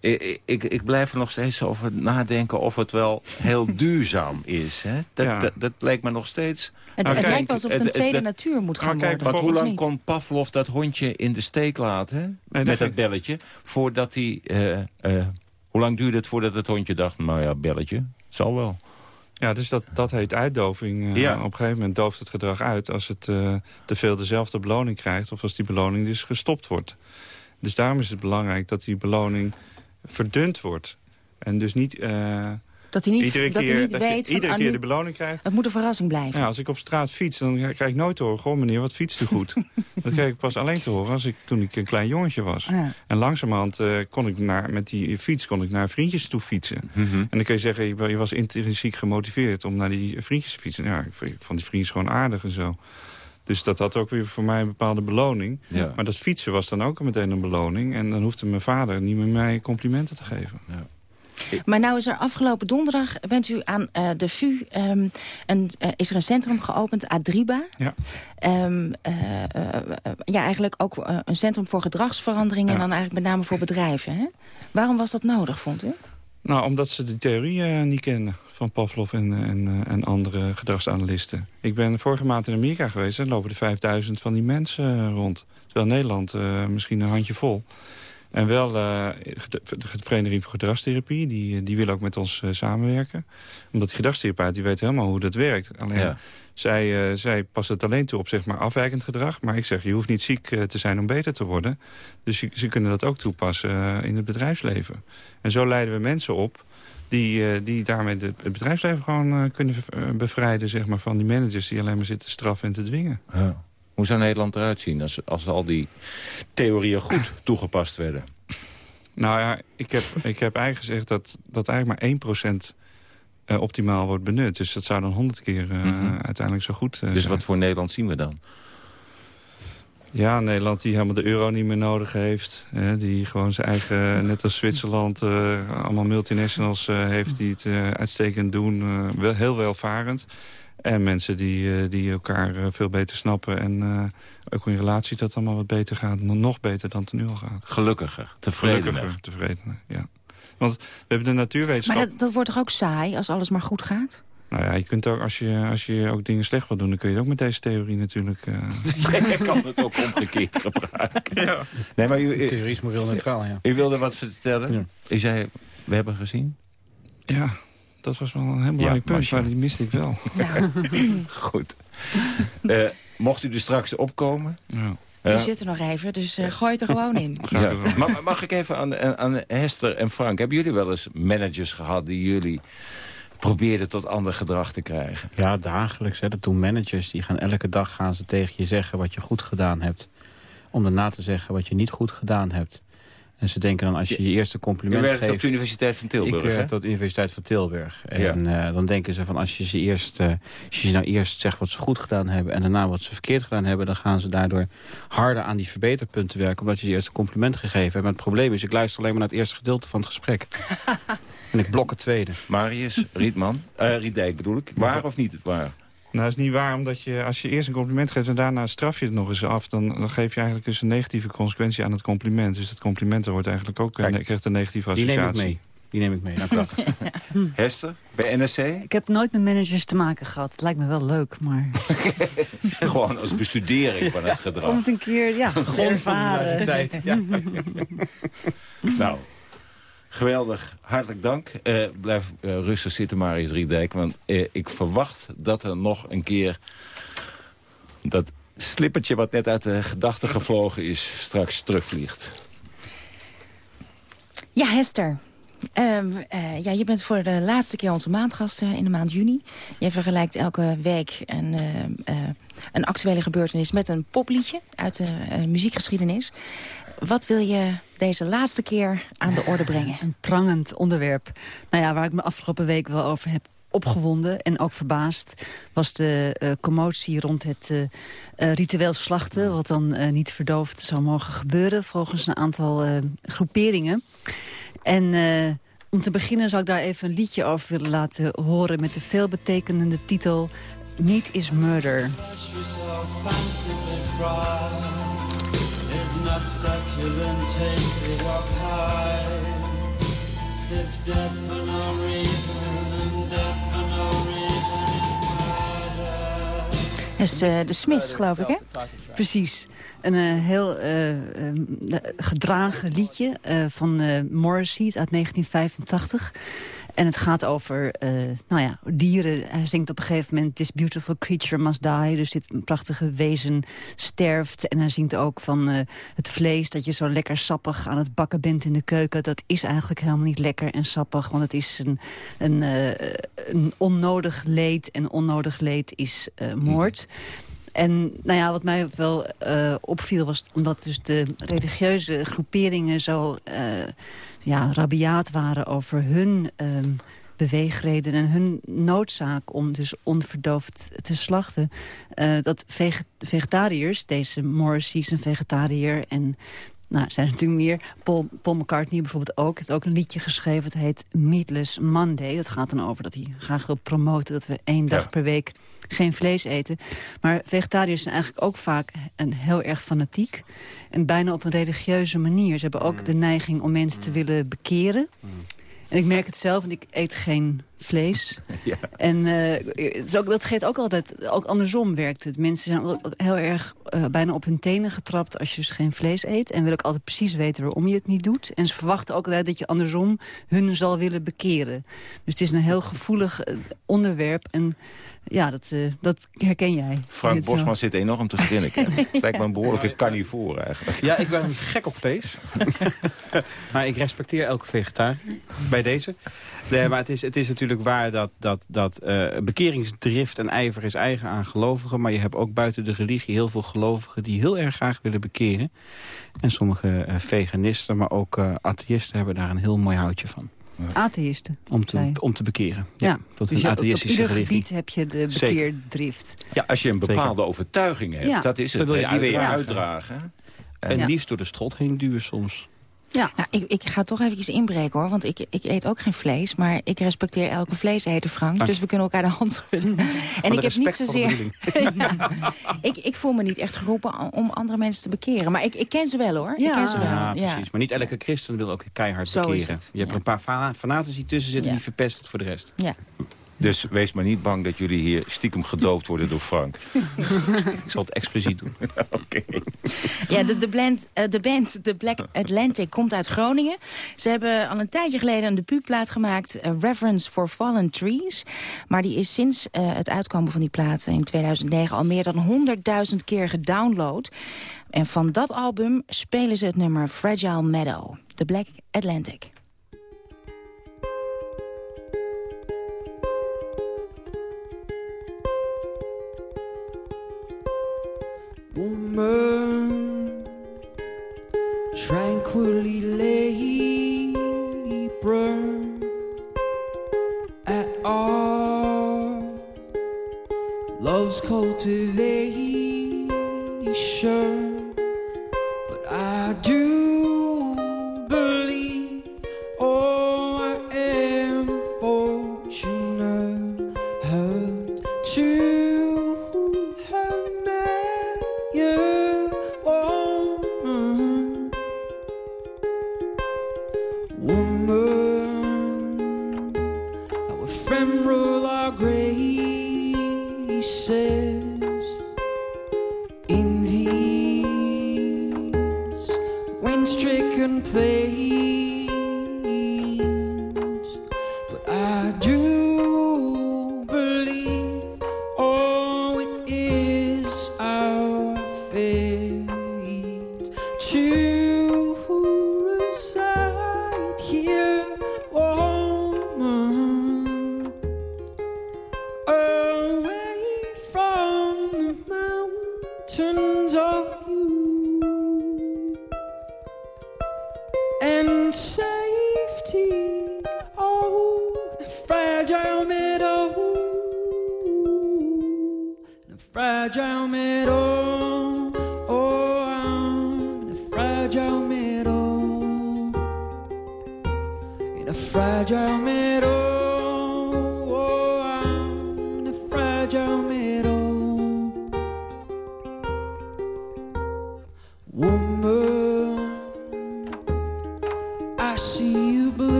Ik, ik, ik, blijf er nog steeds over nadenken of het wel heel [LAUGHS] duurzaam is. Hè? Dat, Ja. dat, dat lijkt me nog steeds... Het, Nou, het kijk, lijkt wel alsof het een tweede het- natuur moet gaan kijk, worden. Want hoe lang kon Pavlov dat hondje in de steek laten? dat met dat belletje. Voordat hij... eh, eh, hoe lang duurde het voordat het hondje dacht... nou ja, belletje, het zal wel. Ja, dus dat, dat heet uitdoving. Eh, Ja. Op een gegeven moment dooft het gedrag uit... als het eh, te veel dezelfde beloning krijgt... of als die beloning dus gestopt wordt. Dus daarom is het belangrijk dat die beloning verdund wordt. En dus niet... eh, Dat hij niet, iedere dat keer, hij niet dat je weet van, iedere keer de beloning krijgt. Het moet een verrassing blijven. Ja, als ik op straat fiets, dan krijg ik nooit te horen... goh meneer, wat fietst u goed? [LAUGHS] dat kreeg ik pas alleen te horen als ik, toen ik een klein jongetje was. Ja. En langzamerhand eh, kon ik naar, met die fiets kon ik naar vriendjes toe fietsen. En dan kun je zeggen, je, je was intrinsiek gemotiveerd om naar die vriendjes te fietsen. Ja, ik, ik vond die vriendjes gewoon aardig en zo. Dus dat had ook weer voor mij een bepaalde beloning. Ja. Maar dat fietsen was dan ook meteen een beloning. En dan hoefde mijn vader niet meer mij complimenten te geven. Maar nou is er afgelopen donderdag, bent u aan eh, de VU, ehm, een, eh, is er een centrum geopend, Adriba. Ja. Ehm, eh, ja, eigenlijk ook een centrum voor gedragsverandering... en Ja. dan eigenlijk met name voor bedrijven. Hè? Waarom was dat nodig, vond u? Nou, omdat ze de theorieën eh, niet kenden van Pavlov en, en, eh, en andere gedragsanalisten. Ik ben vorige maand in Amerika geweest en lopen er 5000 van die mensen eh, rond. Terwijl Nederland eh, misschien een handje vol. En wel eh, de Vereniging voor Gedragstherapie, die, die wil ook met ons samenwerken. Omdat die gedragstherapeut, die weet helemaal hoe dat werkt. Alleen, Ja. zij, eh, zij passen het alleen toe op zeg maar, afwijkend gedrag. Maar ik zeg, je hoeft niet ziek te zijn om beter te worden. Dus je- ze kunnen dat ook toepassen in het bedrijfsleven. En zo leiden we mensen op die, eh, die daarmee de- het bedrijfsleven gewoon eh, kunnen eh, bevrijden zeg maar, van die managers die alleen maar zitten te straffen en te dwingen. Ja. Hoe zou Nederland eruit zien als, als al die theorieën goed toegepast werden? Nou ja, ik heb, ik heb eigenlijk gezegd dat, dat eigenlijk maar 1% eh, optimaal wordt benut. Dus dat zou dan 100 keer Mhm. uiteindelijk zo goed eh, Dus zijn. wat voor Nederland zien we dan? Ja, Nederland die helemaal de euro niet meer nodig heeft. Hè, die gewoon zijn eigen, [LAUGHS] net als Zwitserland, eh, allemaal multinationals eh, heeft die het eh, uitstekend doen. eh, wel, heel welvarend. En mensen die, eh, die elkaar eh, veel beter snappen. En eh, ook in relatie dat allemaal wat beter gaat. Nog- Nog beter dan het nu al gaat. Gelukkiger, tevredener. Gelukkiger, tevredener, ja. Want we hebben de natuurwetenschap... Maar dat, dat wordt toch ook saai als alles maar goed gaat? Nou ja, je kunt ook, als je, als je ook dingen slecht wil doen... dan kun je het ook met deze theorie natuurlijk... [LAUGHS] Uh... je kan het ook omgekeerd gebruiken. Ja. Nee, maar u, theorie is moreel neutraal, ja. U wilde wat vertellen? Ja. U zei, we hebben gezien? Ja, dat was wel een heel belangrijk punt, maar die miste ik wel. Ja. [LAUGHS] Goed. Uh, mocht u er straks opkomen... Ja. U zit er nog even, dus uh, gooi het er gewoon in. [LAUGHS] Ja. Mag, mag ik even aan, aan Hester en Frank... hebben jullie wel eens managers gehad die jullie probeerden tot ander gedrag te krijgen? Ja, dagelijks. Hè. Dat doen managers. Die gaan elke dag gaan ze tegen je zeggen wat je goed gedaan hebt. Om daarna te zeggen wat je niet goed gedaan hebt. En ze denken dan als je je eerste compliment geeft... Je werkt op de Universiteit van Tilburg, Ik werk op de Universiteit van Tilburg. En ja. uh, dan denken ze van als je, ze eerst, uh, als je ze nou eerst zegt wat ze goed gedaan hebben... en daarna wat ze verkeerd gedaan hebben... dan gaan ze daardoor harder aan die verbeterpunten werken... omdat je ze eerst een compliment gegeven hebt. Maar het probleem is, ik luister alleen maar naar het eerste gedeelte van het gesprek. [LAUGHS] en ik blok het tweede. Marius Rietman, uh, Riedijk bedoel ik. Waar of niet het waar? Nou, dat is niet waar, omdat je, als je eerst een compliment geeft... en daarna straf je het nog eens af... dan, dan geef je eigenlijk dus een negatieve consequentie aan het compliment. Dus het compliment wordt eigenlijk ook Kijk, krijgt een negatieve associatie. Die neem ik mee. Die neem ik mee. Nou, [LAUGHS] Hester, bij NSC? Ik heb nooit met managers te maken gehad. Het lijkt me wel leuk, maar... [LAUGHS] Gewoon als bestudering van het gedrag. Om het een keer, ja, ervaren. Tijd, ja. [LAUGHS] nou, Geweldig, hartelijk dank. Uh, blijf uh, rustig zitten, Marius Riedijk. Want uh, ik verwacht dat er nog een keer... dat slippertje wat net uit de gedachten gevlogen is... straks terugvliegt. Ja, Hester. Uh, uh, ja, je bent voor de laatste keer onze maandgast in de maand juni. Je vergelijkt elke week een, uh, een actuele gebeurtenis met een popliedje uit de muziekgeschiedenis. Wat wil je deze laatste keer aan de orde brengen? Een prangend onderwerp. Nou ja, waar ik me afgelopen week wel over heb opgewonden en ook verbaasd... was de uh, commotie rond het ritueel slachten... wat dan niet verdoofd zou mogen gebeuren... volgens een aantal groeperingen. En om te beginnen zou ik daar even een liedje over willen laten horen... met de veelbetekenende titel Meat is Murder. not succulent, take it up high. It's death for no reason, and death for no reason. is uh, de Smiths, geloof ik, hè? Precies. Een uh, heel uh, gedragen liedje van Morrissey uit 1985. En het gaat over nou ja, dieren. Hij zingt op een gegeven moment... This beautiful creature must die. Dus dit prachtige wezen sterft. En hij zingt ook van het vlees... dat je zo lekker sappig aan het bakken bent in de keuken. Dat is eigenlijk helemaal niet lekker en sappig. Want het is een, een, een onnodig leed. En onnodig leed is moord. En nou ja, wat mij wel uh, opviel was omdat dus de religieuze groeperingen zo uh, ja, rabiaat waren over hun um, beweegreden en hun noodzaak om dus onverdoofd te slachten. Uh, dat vegetariërs, deze Morrissey is een vegetariër en nou, zijn er natuurlijk meer. Paul, Paul McCartney bijvoorbeeld ook. heeft ook een liedje geschreven. Het heet Meatless Monday. Dat gaat dan over dat hij graag wil promoten... dat we één dag per week geen vlees eten. Maar vegetariërs zijn eigenlijk ook vaak een, heel erg fanatiek. En bijna op een religieuze manier. Ze hebben ook mm. de neiging om mensen te willen bekeren. Mm. En ik merk het zelf, want ik eet geen vlees. [LAUGHS] Ja. En uh, het ook, dat geeft ook altijd, ook andersom werkt het. Mensen zijn ook heel erg uh, bijna op hun tenen getrapt als je dus geen vlees eet. En wil ik altijd precies weten waarom je het niet doet. En ze verwachten ook altijd dat je andersom hun zal willen bekeren. Dus het is een heel gevoelig uh, onderwerp. En ja, dat, uh, dat herken jij. Frank Bosman zit enorm te grinniken. [LAUGHS] Het lijkt me een behoorlijke carnivore eigenlijk. Ja, ik ben gek op vlees. [LAUGHS] maar ik respecteer elke vegetariër bij deze. Nee, maar het is, het is natuurlijk waar dat, dat, dat uh, bekeringsdrift en ijver is eigen aan gelovigen. Maar je hebt ook buiten de religie heel veel gelovigen die heel erg graag willen bekeren. En sommige uh, veganisten, maar ook uh, atheïsten hebben daar een heel mooi houtje van. Atheïsten. Om te, om te bekeren. Ja, tot dus een atheïstische op ieder gebied heb je de bekeerdrift. Ja, als je een bepaalde Zeker. overtuiging hebt, ja. dat is het. Dat wil je die wil je uitdragen. En, en liefst door de strot heen duwen soms. Ja. Nou, ik, ik ga toch eventjes inbreken hoor, want ik, ik eet ook geen vlees. Maar ik respecteer elke vleeseter, Frank. Dus we kunnen elkaar de hand schudden. en ik heb niet zozeer... [LAUGHS] ja, ik, ik voel me niet echt geroepen om andere mensen te bekeren. Maar ik, ik ken ze wel hoor. Ja, ik ken ze wel. ja precies. Maar niet elke christen wil ook keihard Zo bekeren. Je hebt een paar fanatici tussen zitten die verpesten het voor de rest. Ja. Dus wees maar niet bang dat jullie hier stiekem gedoopt worden door Frank. [LAUGHS] Ik zal het expliciet doen. [LAUGHS] Oké. Ja, de, de, band, uh, de band The Black Atlantic komt uit Groningen. Ze hebben al een tijdje geleden een debuutplaat gemaakt... Uh, Reverence for Fallen Trees. Maar die is sinds uh, het uitkomen van die plaat in 2009... al meer dan 100.000 keer gedownload. En van dat album spelen ze het nummer Fragile Meadow. The Black Atlantic.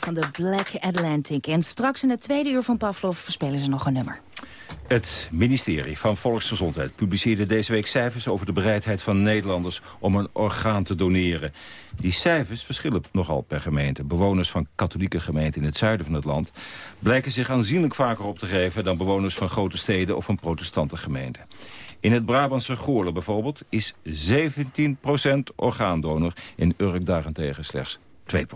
Van de Black Atlantic. En straks in het tweede uur van Pavlov spelen ze nog een nummer. Het ministerie van Volksgezondheid publiceerde deze week cijfers over de bereidheid van Nederlanders om een orgaan te doneren. Die cijfers verschillen nogal per gemeente. Bewoners van katholieke gemeenten in het zuiden van het land blijken zich aanzienlijk vaker op te geven dan bewoners van grote steden of van protestante gemeenten. In het Brabantse Goorlen bijvoorbeeld is 17% orgaandonor, in Urk daarentegen slechts 2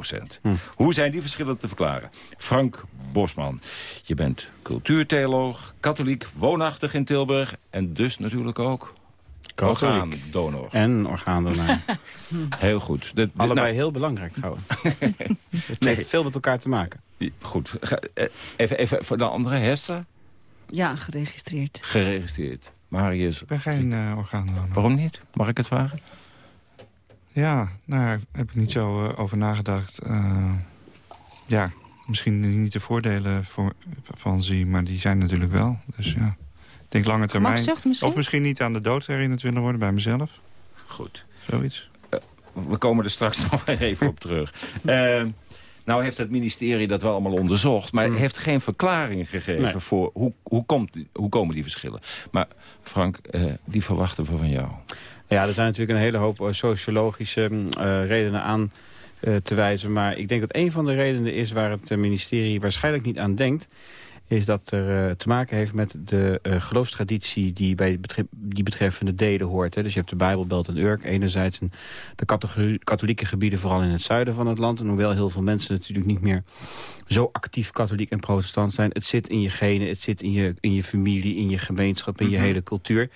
Hoe zijn die verschillen te verklaren? Frank Bosman, je bent cultuurtheoloog, katholiek, woonachtig in Tilburg... en dus natuurlijk ook Katholiek. orgaandonor. En orgaandonor. [LAUGHS] Heel goed. Dat- Allebei nou, heel belangrijk trouwens. [LAUGHS] Het heeft veel met elkaar te maken. Goed. Ga- eh, Even, even voor de andere, Hester, Ja, geregistreerd. geregistreerd. Marius, Ik ben geen uh, orgaandonor. waarom niet? Mag ik het vragen? Ja, nou, daar heb ik niet zo eh, over nagedacht. Eh, ja, misschien niet de voordelen voor, van zie, maar die zijn natuurlijk wel. Dus ja, ik denk lange termijn. Gemakzucht misschien? Of misschien niet aan de dood herinnerd willen worden bij mezelf. Goed. Zoiets. we komen er straks [LAUGHS] nog even op terug. Eh, nou heeft het ministerie dat wel allemaal onderzocht... maar heeft geen verklaring gegeven Nee. voor hoe, hoe, komt, hoe komen die verschillen. Maar Frank, eh, die verwachten we van jou. Ja, er zijn natuurlijk een hele hoop eh, sociologische mm, eh, redenen aan eh, te wijzen. Maar ik denk dat een van de redenen is waar het ministerie waarschijnlijk niet aan denkt is dat er te maken heeft met de geloofstraditie die bij die betreffende delen hoort. Hè. Dus je hebt de Bijbelbelt en Urk. Enerzijds in de katho- katholieke gebieden, vooral in het zuiden van het land. En hoewel heel veel mensen natuurlijk niet meer zo actief katholiek en protestant zijn. Het zit in je genen, het zit in je, in je familie, in je gemeenschap, in je Mhm. hele cultuur.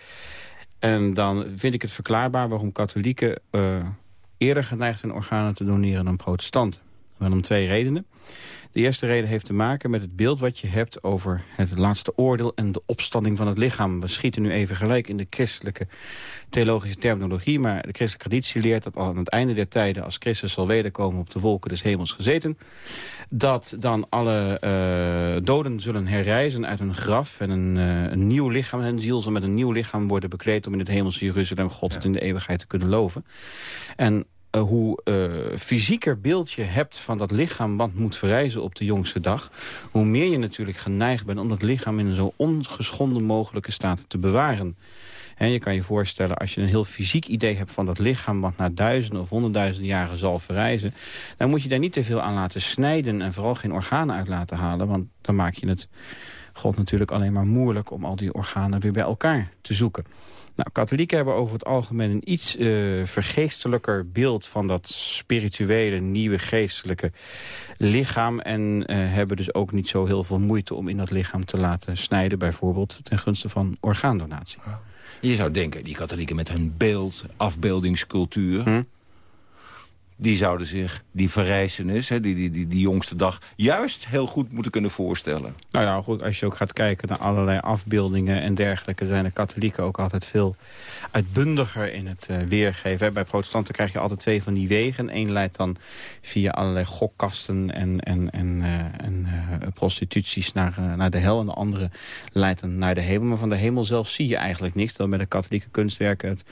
En dan vind ik het verklaarbaar waarom katholieken eh, eerder geneigd zijn organen te doneren dan protestanten. Wel om twee redenen. De eerste reden heeft te maken met het beeld wat je hebt over het laatste oordeel en de opstanding van het lichaam. We schieten nu even gelijk in de christelijke theologische terminologie, maar de christelijke traditie leert dat aan het einde der tijden, als Christus zal wederkomen op de wolken des hemels gezeten, dat dan alle eh, doden zullen herrijzen uit hun graf en een, eh, een nieuw lichaam, hun ziel zal met een nieuw lichaam worden bekleed om in het hemelse Jeruzalem God het in de eeuwigheid te kunnen loven. En eh, hoe eh, fysieker beeld je hebt van dat lichaam wat moet verrijzen op de jongste dag... hoe meer je natuurlijk geneigd bent om dat lichaam in een zo ongeschonden mogelijke staat te bewaren. En je kan je voorstellen, als je een heel fysiek idee hebt van dat lichaam... wat na duizenden of honderdduizenden jaren zal verrijzen... dan moet je daar niet te veel aan laten snijden... en vooral geen organen uit laten halen. Want dan maak je het God natuurlijk alleen maar moeilijk... om al die organen weer bij elkaar te zoeken. Nou, katholieken hebben over het algemeen een iets eh, vergeestelijker beeld... van dat spirituele, nieuwe geestelijke lichaam... en eh, hebben dus ook niet zo heel veel moeite om in dat lichaam te laten snijden... bijvoorbeeld ten gunste van orgaandonatie. Je zou denken, die katholieken met hun beeld, afbeeldingscultuur... die zouden zich die verrijzenis, hè, die, die, die, die jongste dag... juist heel goed moeten kunnen voorstellen. Nou ja, goed, als je ook gaat kijken naar allerlei afbeeldingen en dergelijke... zijn de katholieken ook altijd veel uitbundiger in het eh, weergeven. Bij protestanten krijg je altijd twee van die wegen. Eén leidt dan via allerlei gokkasten en, en, en, eh, eh, prostituties naar, naar de hel. En de andere leidt dan naar de hemel. Maar van de hemel zelf zie je eigenlijk niks. Terwijl bij de katholieke kunstwerken het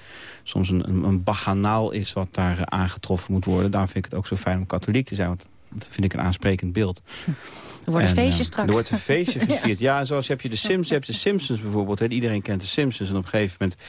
soms een, een, een baganaal is... wat daar aangetroffen moet worden. Daarom vind ik het ook zo fijn om katholiek te zijn. Want dat vind ik een aansprekend beeld. [LAUGHS] Er wordt een En, feestje eh, straks. Er wordt een feestje [LAUGHS] gevierd. ja. zoals heb je de Sims, je hebt de Simpsons bijvoorbeeld. Hè. Iedereen kent de Simpsons. En op een gegeven moment,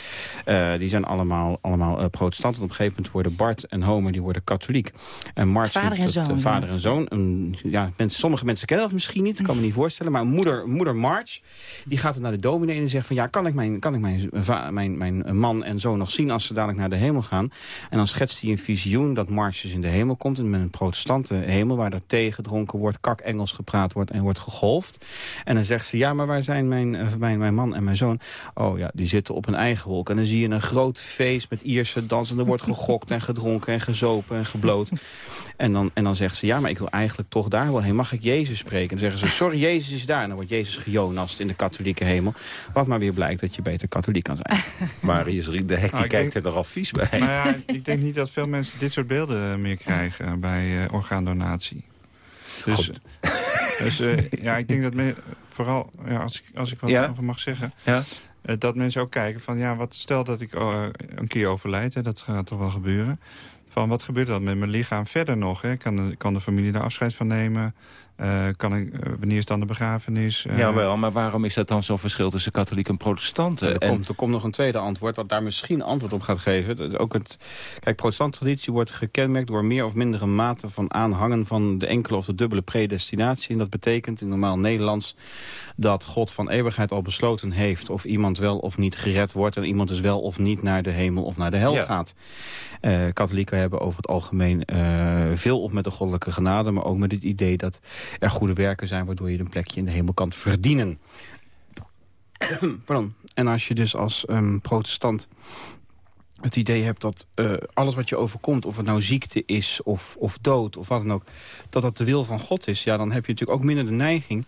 eh, die zijn allemaal, allemaal eh, protestant. En op een gegeven moment worden Bart en Homer, die worden katholiek. En Marge Vader en dat, zoon, vader en zoon. Een, ja, mensen, sommige mensen kennen dat misschien niet, dat kan me niet voorstellen. Maar moeder, moeder Marge, die gaat dan naar de dominee en zegt van... ja, kan ik, mijn, kan ik mijn, mijn, mijn man en zoon nog zien als ze dadelijk naar de hemel gaan? En dan schetst hij een visioen dat Marge dus in de hemel komt... en met een protestante hemel waar er thee gedronken wordt... kak Engels gepraat wordt en wordt gegolfd. En dan zegt ze, ja, maar waar zijn mijn, eh, mijn, mijn man en mijn zoon? Oh ja, die zitten op een eigen wolk. En dan zie je een groot feest met Ierse dansen. En er wordt gegokt en gedronken en gezopen en gebloot. En dan, en dan zegt ze, ja, maar ik wil eigenlijk toch daar wel heen. Mag ik Jezus spreken? En dan zeggen ze, sorry, Jezus is daar. En dan wordt Jezus gejonast in de katholieke hemel. Wat maar weer blijkt dat je beter katholiek kan zijn. [LAUGHS] Marius Riedijk, die Nou, kijkt denk- er nogal vies bij. Nou ja, ik denk niet dat veel mensen dit soort beelden meer krijgen bij eh, orgaandonatie. Dus, dus eh, ja, ik denk dat me, vooral, ja, als, ik, als ik wat Ja? over mag zeggen... Ja? eh, dat mensen ook kijken van, ja, wat, stel dat ik eh, een keer overlijd... Hè, dat gaat toch wel gebeuren. Van, wat gebeurt dan met mijn lichaam verder nog? Hè? Kan, de, kan de familie daar afscheid van nemen? Eh, kan ik, eh, wanneer is dan de begrafenis? Eh, Jawel, maar waarom is dat dan zo'n verschil tussen katholiek en protestanten? Er, En- komt, er komt nog een tweede antwoord, wat daar misschien antwoord op gaat geven. Dat is ook het, kijk, protestantse traditie wordt gekenmerkt door meer of mindere mate van aanhangen van de enkele of de dubbele predestinatie. En dat betekent in normaal Nederlands dat God van eeuwigheid al besloten heeft of iemand wel of niet gered wordt en iemand dus wel of niet naar de hemel of naar de hel Ja. gaat. Eh, katholieken hebben over het algemeen eh, veel op met de goddelijke genade, maar ook met het idee dat er goede werken zijn waardoor je een plekje in de hemel kan verdienen. [COUGHS] Pardon. En als je dus als ehm, protestant het idee hebt dat eh, alles wat je overkomt... of het nou ziekte is of, of dood of wat dan ook... dat dat de wil van God is... ja, dan heb je natuurlijk ook minder de neiging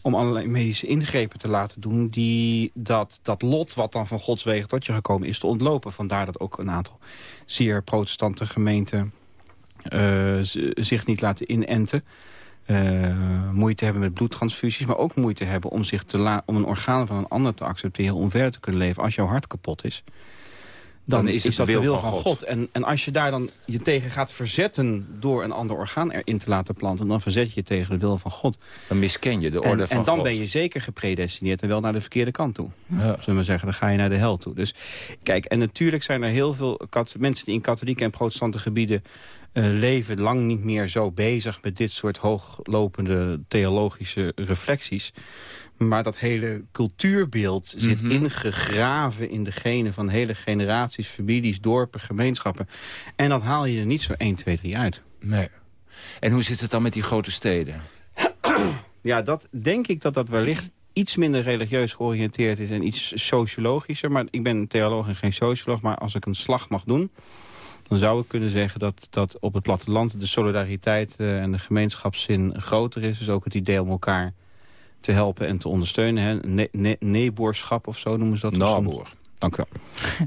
om allerlei medische ingrepen te laten doen... die dat, dat lot wat dan van Gods wegen tot je gekomen is te ontlopen. Vandaar dat ook een aantal zeer protestante gemeenten... eh, zich niet laten inenten. Moeite hebben met bloedtransfusies... maar ook moeite hebben om, zich te la om een orgaan van een ander te accepteren... om verder te kunnen leven als jouw hart kapot is dan, is, het dat de wil van, God. En, en als je daar dan je tegen gaat verzetten door een ander orgaan erin te laten planten... dan verzet je je tegen de wil van God. Dan misken je de orde en, van En dan God. ben je zeker gepredestineerd en wel naar de verkeerde kant toe. Ja. Zullen we maar zeggen, dan ga je naar de hel toe. Dus kijk, en natuurlijk zijn er heel veel mensen die in katholieke en protestante gebieden... Leven lang niet meer zo bezig met dit soort hooglopende theologische reflecties. Maar dat hele cultuurbeeld zit Mhm. ingegraven in de genen van hele generaties, families, dorpen, gemeenschappen. En dat haal je er niet zo 1, 2, 3 uit. Nee. En hoe zit het dan met die grote steden? [CLEARS THROAT] Ja, dat denk ik dat dat wellicht iets minder religieus georiënteerd is en iets sociologischer. Maar ik ben theoloog en geen socioloog, maar als ik een slag mag doen... dan zou ik kunnen zeggen dat, dat op het platteland de solidariteit uh, en de gemeenschapszin groter is. Dus ook het idee om elkaar te helpen en te ondersteunen. Hè. Ne of zo noemen ze dat. Naboer. Dank u wel.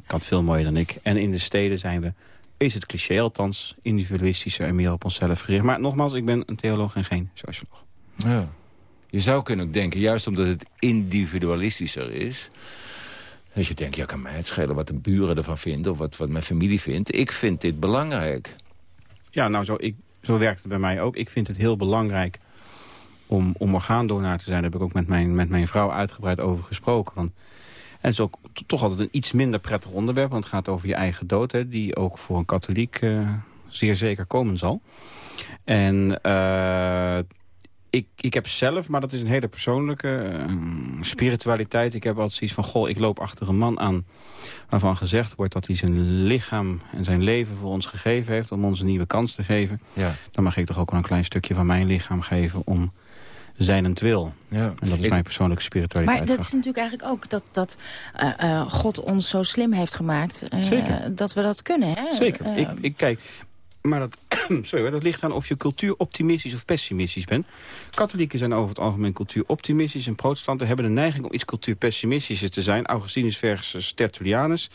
ik had veel mooier dan ik. En in de steden zijn we, is het cliché althans, individualistischer en meer op onszelf gericht. Maar nogmaals, ik ben een theoloog en geen socioloog. Ja. Je zou kunnen denken, juist omdat het individualistischer is... dat je denkt, ja, kan mij het schelen wat de buren ervan vinden... of wat, wat mijn familie vindt. Ik vind dit belangrijk. Ja, nou, zo, ik, zo werkt het bij mij ook. Ik vind het heel belangrijk om, om orgaandonaar te zijn. Daar heb ik ook met mijn, met mijn vrouw uitgebreid over gesproken. En het is ook toch altijd een iets minder prettig onderwerp... want het gaat over je eigen dood... Hè, die ook voor een katholiek uh, zeer zeker komen zal. En uh, ik, ik heb zelf, maar dat is een hele persoonlijke uh, spiritualiteit... ik heb altijd zoiets van, goh, ik loop achter een man aan... waarvan gezegd wordt dat hij zijn lichaam en zijn leven voor ons gegeven heeft... om ons een nieuwe kans te geven. Ja. Dan mag ik toch ook wel een klein stukje van mijn lichaam geven... om zijn wil. Ja. En dat is mijn persoonlijke spiritualiteit. Maar dat is natuurlijk eigenlijk ook dat, dat uh, uh, God ons zo slim heeft gemaakt. Uh, Zeker. Dat we dat kunnen. Hè? Zeker. Ik, ik kijk, maar dat, [CLEARS THROAT] sorry, dat ligt aan of je cultuuroptimistisch of pessimistisch bent. Katholieken zijn over het algemeen cultuuroptimistisch... en protestanten hebben de neiging om iets cultuurpessimistischer te zijn. Augustinus versus Tertullianus.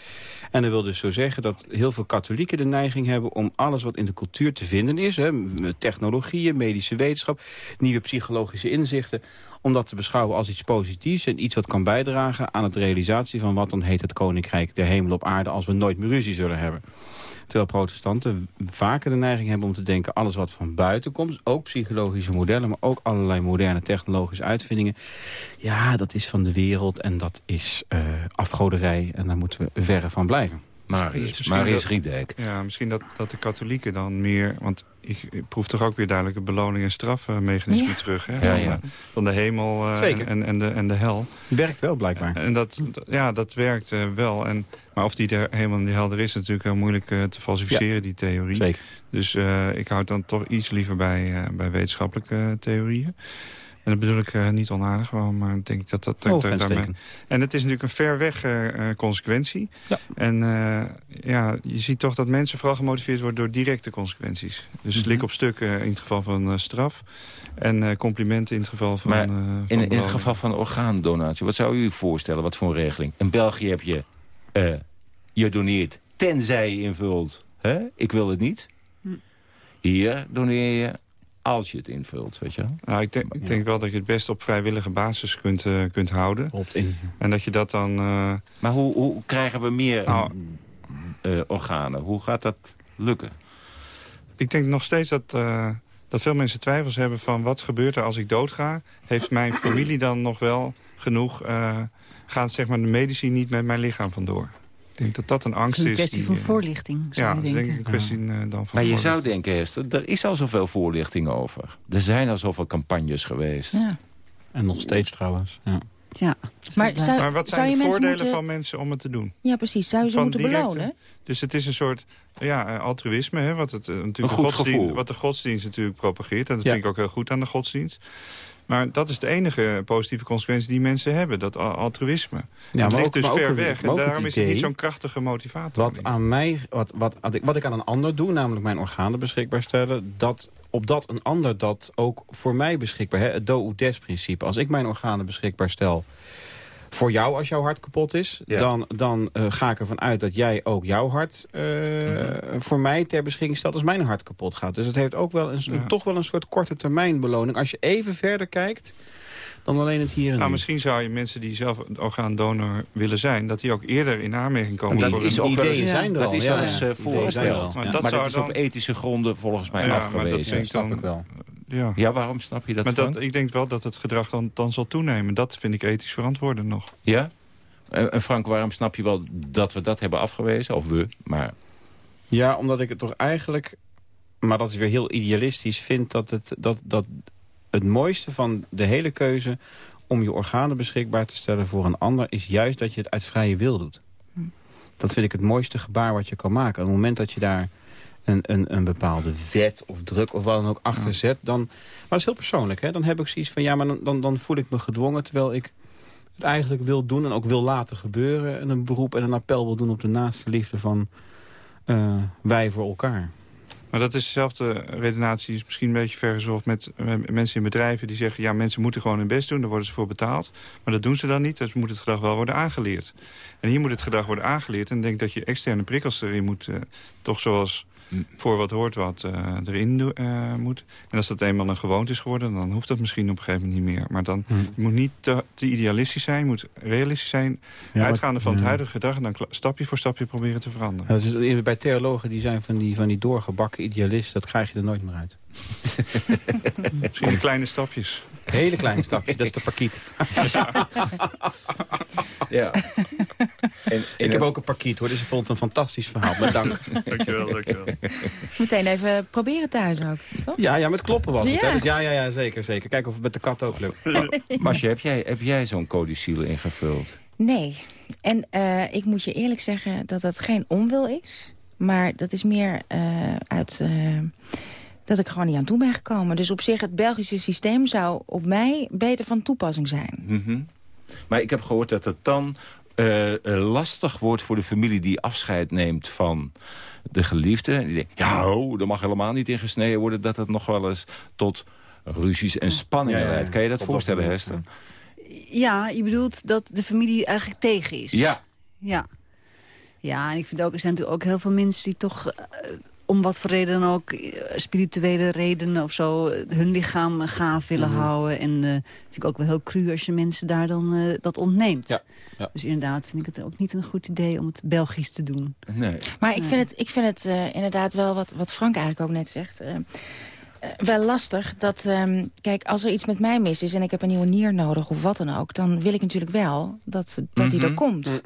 En dat wil dus zo zeggen dat heel veel katholieken de neiging hebben... om alles wat in de cultuur te vinden is... Hè, technologieën, medische wetenschap, nieuwe psychologische inzichten om dat te beschouwen als iets positiefs... en iets wat kan bijdragen aan het realisatie van wat dan heet het Koninkrijk der Hemel op aarde... als we nooit meer ruzie zullen hebben. Terwijl protestanten vaker de neiging hebben om te denken... alles wat van buiten komt, ook psychologische modellen... maar ook allerlei moderne technologische uitvindingen... ja, dat is van de wereld en dat is uh, afgoderij... en daar moeten we verre van blijven. Marius, Marius Riedijk. Ja, misschien dat, dat de katholieken dan meer... want ik, ik proef toch ook weer duidelijk het beloning- en strafmechanisme ja. terug. Hè? Ja, ja. Van de hemel uh, en, en, de, en de hel. Werkt wel, blijkbaar. En dat, ja, dat werkt uh, wel. En, maar of die de hemel en de hel er is, natuurlijk heel moeilijk uh, te falsificeren, ja. die theorie. Zeker. Dus ik houd dan toch iets liever bij, bij wetenschappelijke theorieën. En dat bedoel ik uh, niet onaardig, gewoon, maar denk ik dat dat... Oh, dat daarmee... En het is natuurlijk een ver weg uh, consequentie. Ja. En uh, ja, je ziet toch dat mensen vooral gemotiveerd worden door directe consequenties. Dus Mhm. lik op stuk in het geval van straf. En complimenten in het geval van... Maar van in, in, het geval van orgaandonatie, wat zou u voorstellen? Wat voor een regeling? In België heb je, je doneert tenzij je invult. Hè? Ik wil het niet. Hm. Hier doneer je als je het invult, weet je wel? Nou, ik, denk, ik denk wel dat je het best op vrijwillige basis kunt, uh, kunt houden. In. En dat je dat dan... Uh... Maar hoe, hoe krijgen we meer nou, uh, organen? Hoe gaat dat lukken? Ik denk nog steeds dat, dat veel mensen twijfels hebben van... wat gebeurt er als ik doodga? Heeft mijn familie dan nog wel genoeg... gaat zeg maar, de medici niet met mijn lichaam vandoor? Ik denk dat dat een angst is. Het is een kwestie die, van voorlichting, zou ja, je denken. denk ik een kwestie uh, dan van Maar je zou denken, Hester, er is al zoveel voorlichting over. Er zijn al zoveel campagnes geweest. Ja. En nog steeds trouwens. Ja. Ja, maar, zou, maar wat zou zijn je de voordelen moeten... van mensen om het te doen? Ja, precies. Zou je ze Van moeten directe- belonen? Dus het is een soort ja, uh, altruïsme, hè, wat, het, uh, natuurlijk Een de goed godsdienst, gevoel. wat de godsdienst natuurlijk propageert. En dat Ja. vind ik ook heel goed aan de godsdienst. Maar dat is de enige positieve consequentie die mensen hebben, dat al- altruïsme. Ja, het maar ligt dus ook ver weg. En daarom is het niet zo'n krachtige motivator. Wat, aan mij, wat, wat, wat, ik, aan een ander doe, namelijk mijn organen beschikbaar stellen... Dat, opdat een ander dat ook voor mij beschikbaar... Hè, het do ut des principe. Als ik mijn organen beschikbaar stel voor jou als jouw hart kapot is... dan, dan uh, ga ik ervan uit dat jij ook jouw hart uh, voor mij ter beschikking stelt... als mijn hart kapot gaat. Dus het heeft ook wel een, ja. toch wel een soort korte termijn beloning. Als je even verder kijkt dan alleen het hier en nou, Misschien zou je mensen die zelf orgaandonor willen zijn... dat die ook eerder in aanmerking komen. Dat voor is een... ook wel eens, zijn er dat al, is ja, wel eens uh, voorgesteld. Maar dat maar zou dat is dan- op ethische gronden volgens mij Ja, maar dat afgewezen. denk ik snap dan- ik wel. Ja. Ja, waarom snap je dat, maar dat, ik denk wel dat het gedrag dan, dan zal toenemen. Dat vind ik ethisch verantwoordend nog. Ja? En en Frank, waarom snap je wel dat we dat hebben afgewezen? Of we, maar... Ja, omdat ik het toch eigenlijk, maar dat is weer heel idealistisch... vind dat het, dat, dat het mooiste van de hele keuze... om je organen beschikbaar te stellen voor een ander... is juist dat je het uit vrije wil doet. Dat vind ik het mooiste gebaar wat je kan maken. Op het moment dat je daar een, een, een bepaalde wet of druk of wat dan ook achter zet... dan, maar dat is heel persoonlijk. Hè? Dan heb ik zoiets van, ja, maar dan, dan, dan voel ik me gedwongen... terwijl ik het eigenlijk wil doen en ook wil laten gebeuren... en een beroep en een appel wil doen op de naaste liefde van eh, wij voor elkaar. Maar dat is dezelfde redenatie, is misschien een beetje vergezocht met mensen in bedrijven die zeggen... ja, mensen moeten gewoon hun best doen, daar worden ze voor betaald. Maar dat doen ze dan niet, dus moet het gedrag wel worden aangeleerd. En hier moet het gedrag worden aangeleerd. En ik denk dat je externe prikkels erin moet, eh, toch zoals voor wat hoort wat, eh, erin eh, moet. En als dat eenmaal een gewoonte is geworden, dan hoeft dat misschien op een gegeven moment niet meer. Maar dan je moet niet te, te idealistisch zijn, je moet realistisch zijn... uitgaande van het huidige gedrag... en dan stapje voor stapje proberen te veranderen. Ja, is, bij theologen die zijn van die, van die doorgebakken idealisten... dat krijg je er nooit meer uit. Misschien kleine stapjes. Hele kleine stapjes, dat is de parkiet. [LAUGHS] Ja. En, ik heb ook een parkiet hoor, dus ik vond het een fantastisch verhaal. Met dank. dankjewel, dankjewel. Meteen even proberen thuis ook, toch? Ja, ja, met kloppen was het. Ja. hè. Dus ja, ja, ja, zeker, zeker. Kijken of het met de kat ook lukt. Masje, heb jij, heb jij zo'n codicile ingevuld? Nee. En eh, ik moet je eerlijk zeggen dat dat geen onwil is. Maar dat is meer eh, uit... eh, dat ik gewoon niet aan toe ben gekomen. Dus op zich, het Belgische systeem zou op mij beter van toepassing zijn. Mhm. Maar ik heb gehoord dat het dan eh, eh, lastig wordt voor de familie die afscheid neemt van de geliefde. En die denkt, ja, oh, er mag helemaal niet in gesneden worden... dat het nog wel eens tot ruzies en spanningen leidt. Kan je dat voorstellen, Hester? Ja, je bedoelt dat de familie eigenlijk tegen is. Ja. Ja. Ja, en ik vind ook, er zijn natuurlijk ook heel veel mensen die toch... eh, om wat voor reden dan ook, eh, spirituele redenen of zo... eh, hun lichaam gaaf willen Mhm. houden. En eh vind ik ook wel heel cru als je mensen daar dan eh, dat ontneemt. Ja, ja. Dus inderdaad vind ik het ook niet een goed idee om het Belgisch te doen. Nee. Maar ik vind het, ik vind het eh, inderdaad wel, wat, wat Frank eigenlijk ook net zegt... eh, eh, wel lastig dat, ehm, kijk, als er iets met mij mis is... en ik heb een nieuwe nier nodig of wat dan ook... dan wil ik natuurlijk wel dat, dat die er Mhm. komt.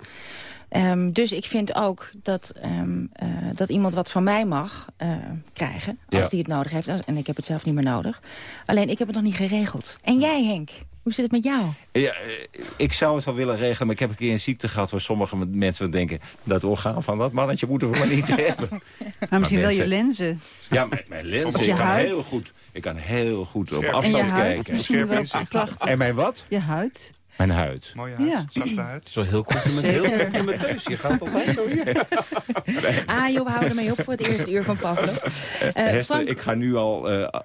Ehm, dus ik vind ook dat, ehm, eh, dat iemand wat van mij mag eh, krijgen... als Ja. die het nodig heeft. En ik heb het zelf niet meer nodig. Alleen, ik heb het nog niet geregeld. En jij, Henk? Hoe zit het met jou? Ja, eh, ik zou het wel willen regelen, maar ik heb een keer een ziekte gehad... waar sommige mensen denken, dat orgaan van dat mannetje moeten we maar niet [LAUGHS] hebben. Maar misschien wel je lenzen. Ja, mijn, mijn je Ik kan huid. heel goed, ik kan heel goed op afstand En je huid, kijken. misschien wel prachtig. En mijn wat? Je huid. Mijn huid. Mooie huid, Ja. zachte huid. Het is wel heel complimenteus. Heel complimenteus. Je gaat altijd zo hier. [LAUGHS] Ah, joh, we houden ermee op voor het eerste uur van Pavlov. Eh, Eh, Hester, Frank- ik ga nu al eh,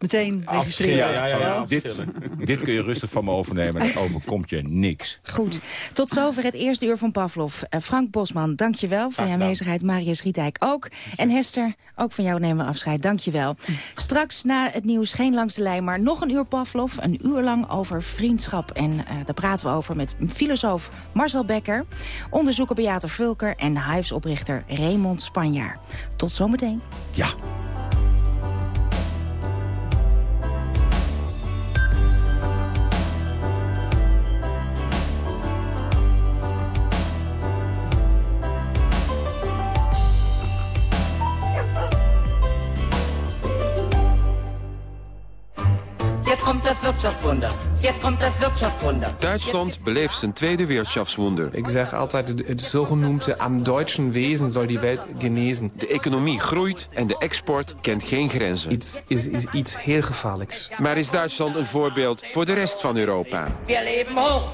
Meteen registreren. Ja, ja, ja, dit, dit kun je rustig van me overnemen. Dan overkomt je niks. Goed. Tot zover het eerste uur van Pavlov. Eh, Frank Bosman, dank je wel voor je aanwezigheid. Marius Rietijk ook. En Hester, ook van jou nemen we afscheid. Dank je wel. Straks na het nieuws geen langs de lijn, maar nog een uur Pavlov. Een uur lang over vriendschap. En eh, daar praten we over met filosoof Marcel Becker... onderzoeker Beate Vulker en huisoprichter Raymond Spanjaar. Tot zometeen. Ja. Kommt das Wirtschaftswunder. Jetzt kommt das Wirtschaftswunder. Duitsland beleeft zijn tweede Wirtschaftswunder. Ik zeg altijd, het- zogenoemde am deutschen Wesen zal die Welt genezen. De economie groeit en de export kent geen grenzen. Iets is, is iets heel gevaarlijks. Maar is Duitsland een voorbeeld voor de rest van Europa? Wir leben hoch,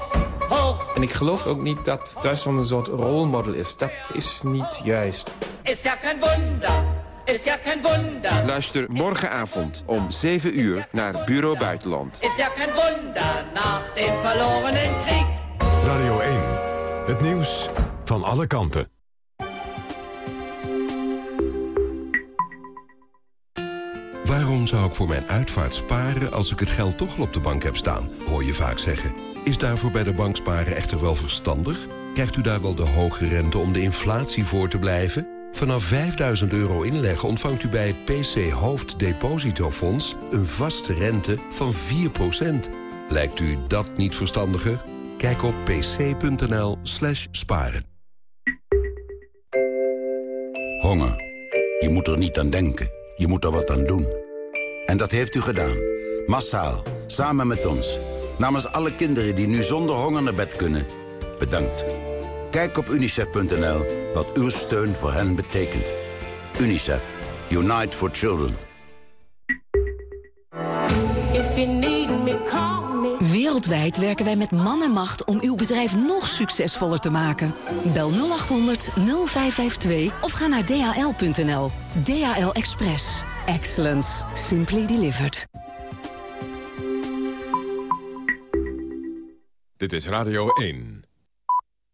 hoch. En ik geloof ook niet dat Duitsland een soort rolmodel is. Dat is niet juist. Ist ja kein Wunder. Ist ja kein Wunder. Luister morgenavond om 7 uur naar Bureau Buitenland. Ist ja kein Wunder nach dem verlorenen Krieg. Radio 1. Het nieuws van alle kanten. Waarom zou ik voor mijn uitvaart sparen als ik het geld toch al op de bank heb staan? Hoor je vaak zeggen. Is daarvoor bij de bank sparen echter wel verstandig? Krijgt u daar wel de hoge rente om de inflatie voor te blijven? Vanaf 5000 euro inleg ontvangt u bij het PC Hoofddepositofonds... een vaste rente van 4%. Lijkt u dat niet verstandiger? Kijk op pc.nl slash sparen. Honger. Je moet er niet aan denken. Je moet er wat aan doen. En dat heeft u gedaan. Massaal. Samen met ons. Namens alle kinderen die nu zonder honger naar bed kunnen. Bedankt. Kijk op unicef.nl wat uw steun voor hen betekent. UNICEF. Unite for Children. Wereldwijd werken wij met man en macht om uw bedrijf nog succesvoller te maken. Bel 0800 0552 of ga naar dhl.nl. DHL Express. Excellence. Simply delivered. Dit is Radio 1.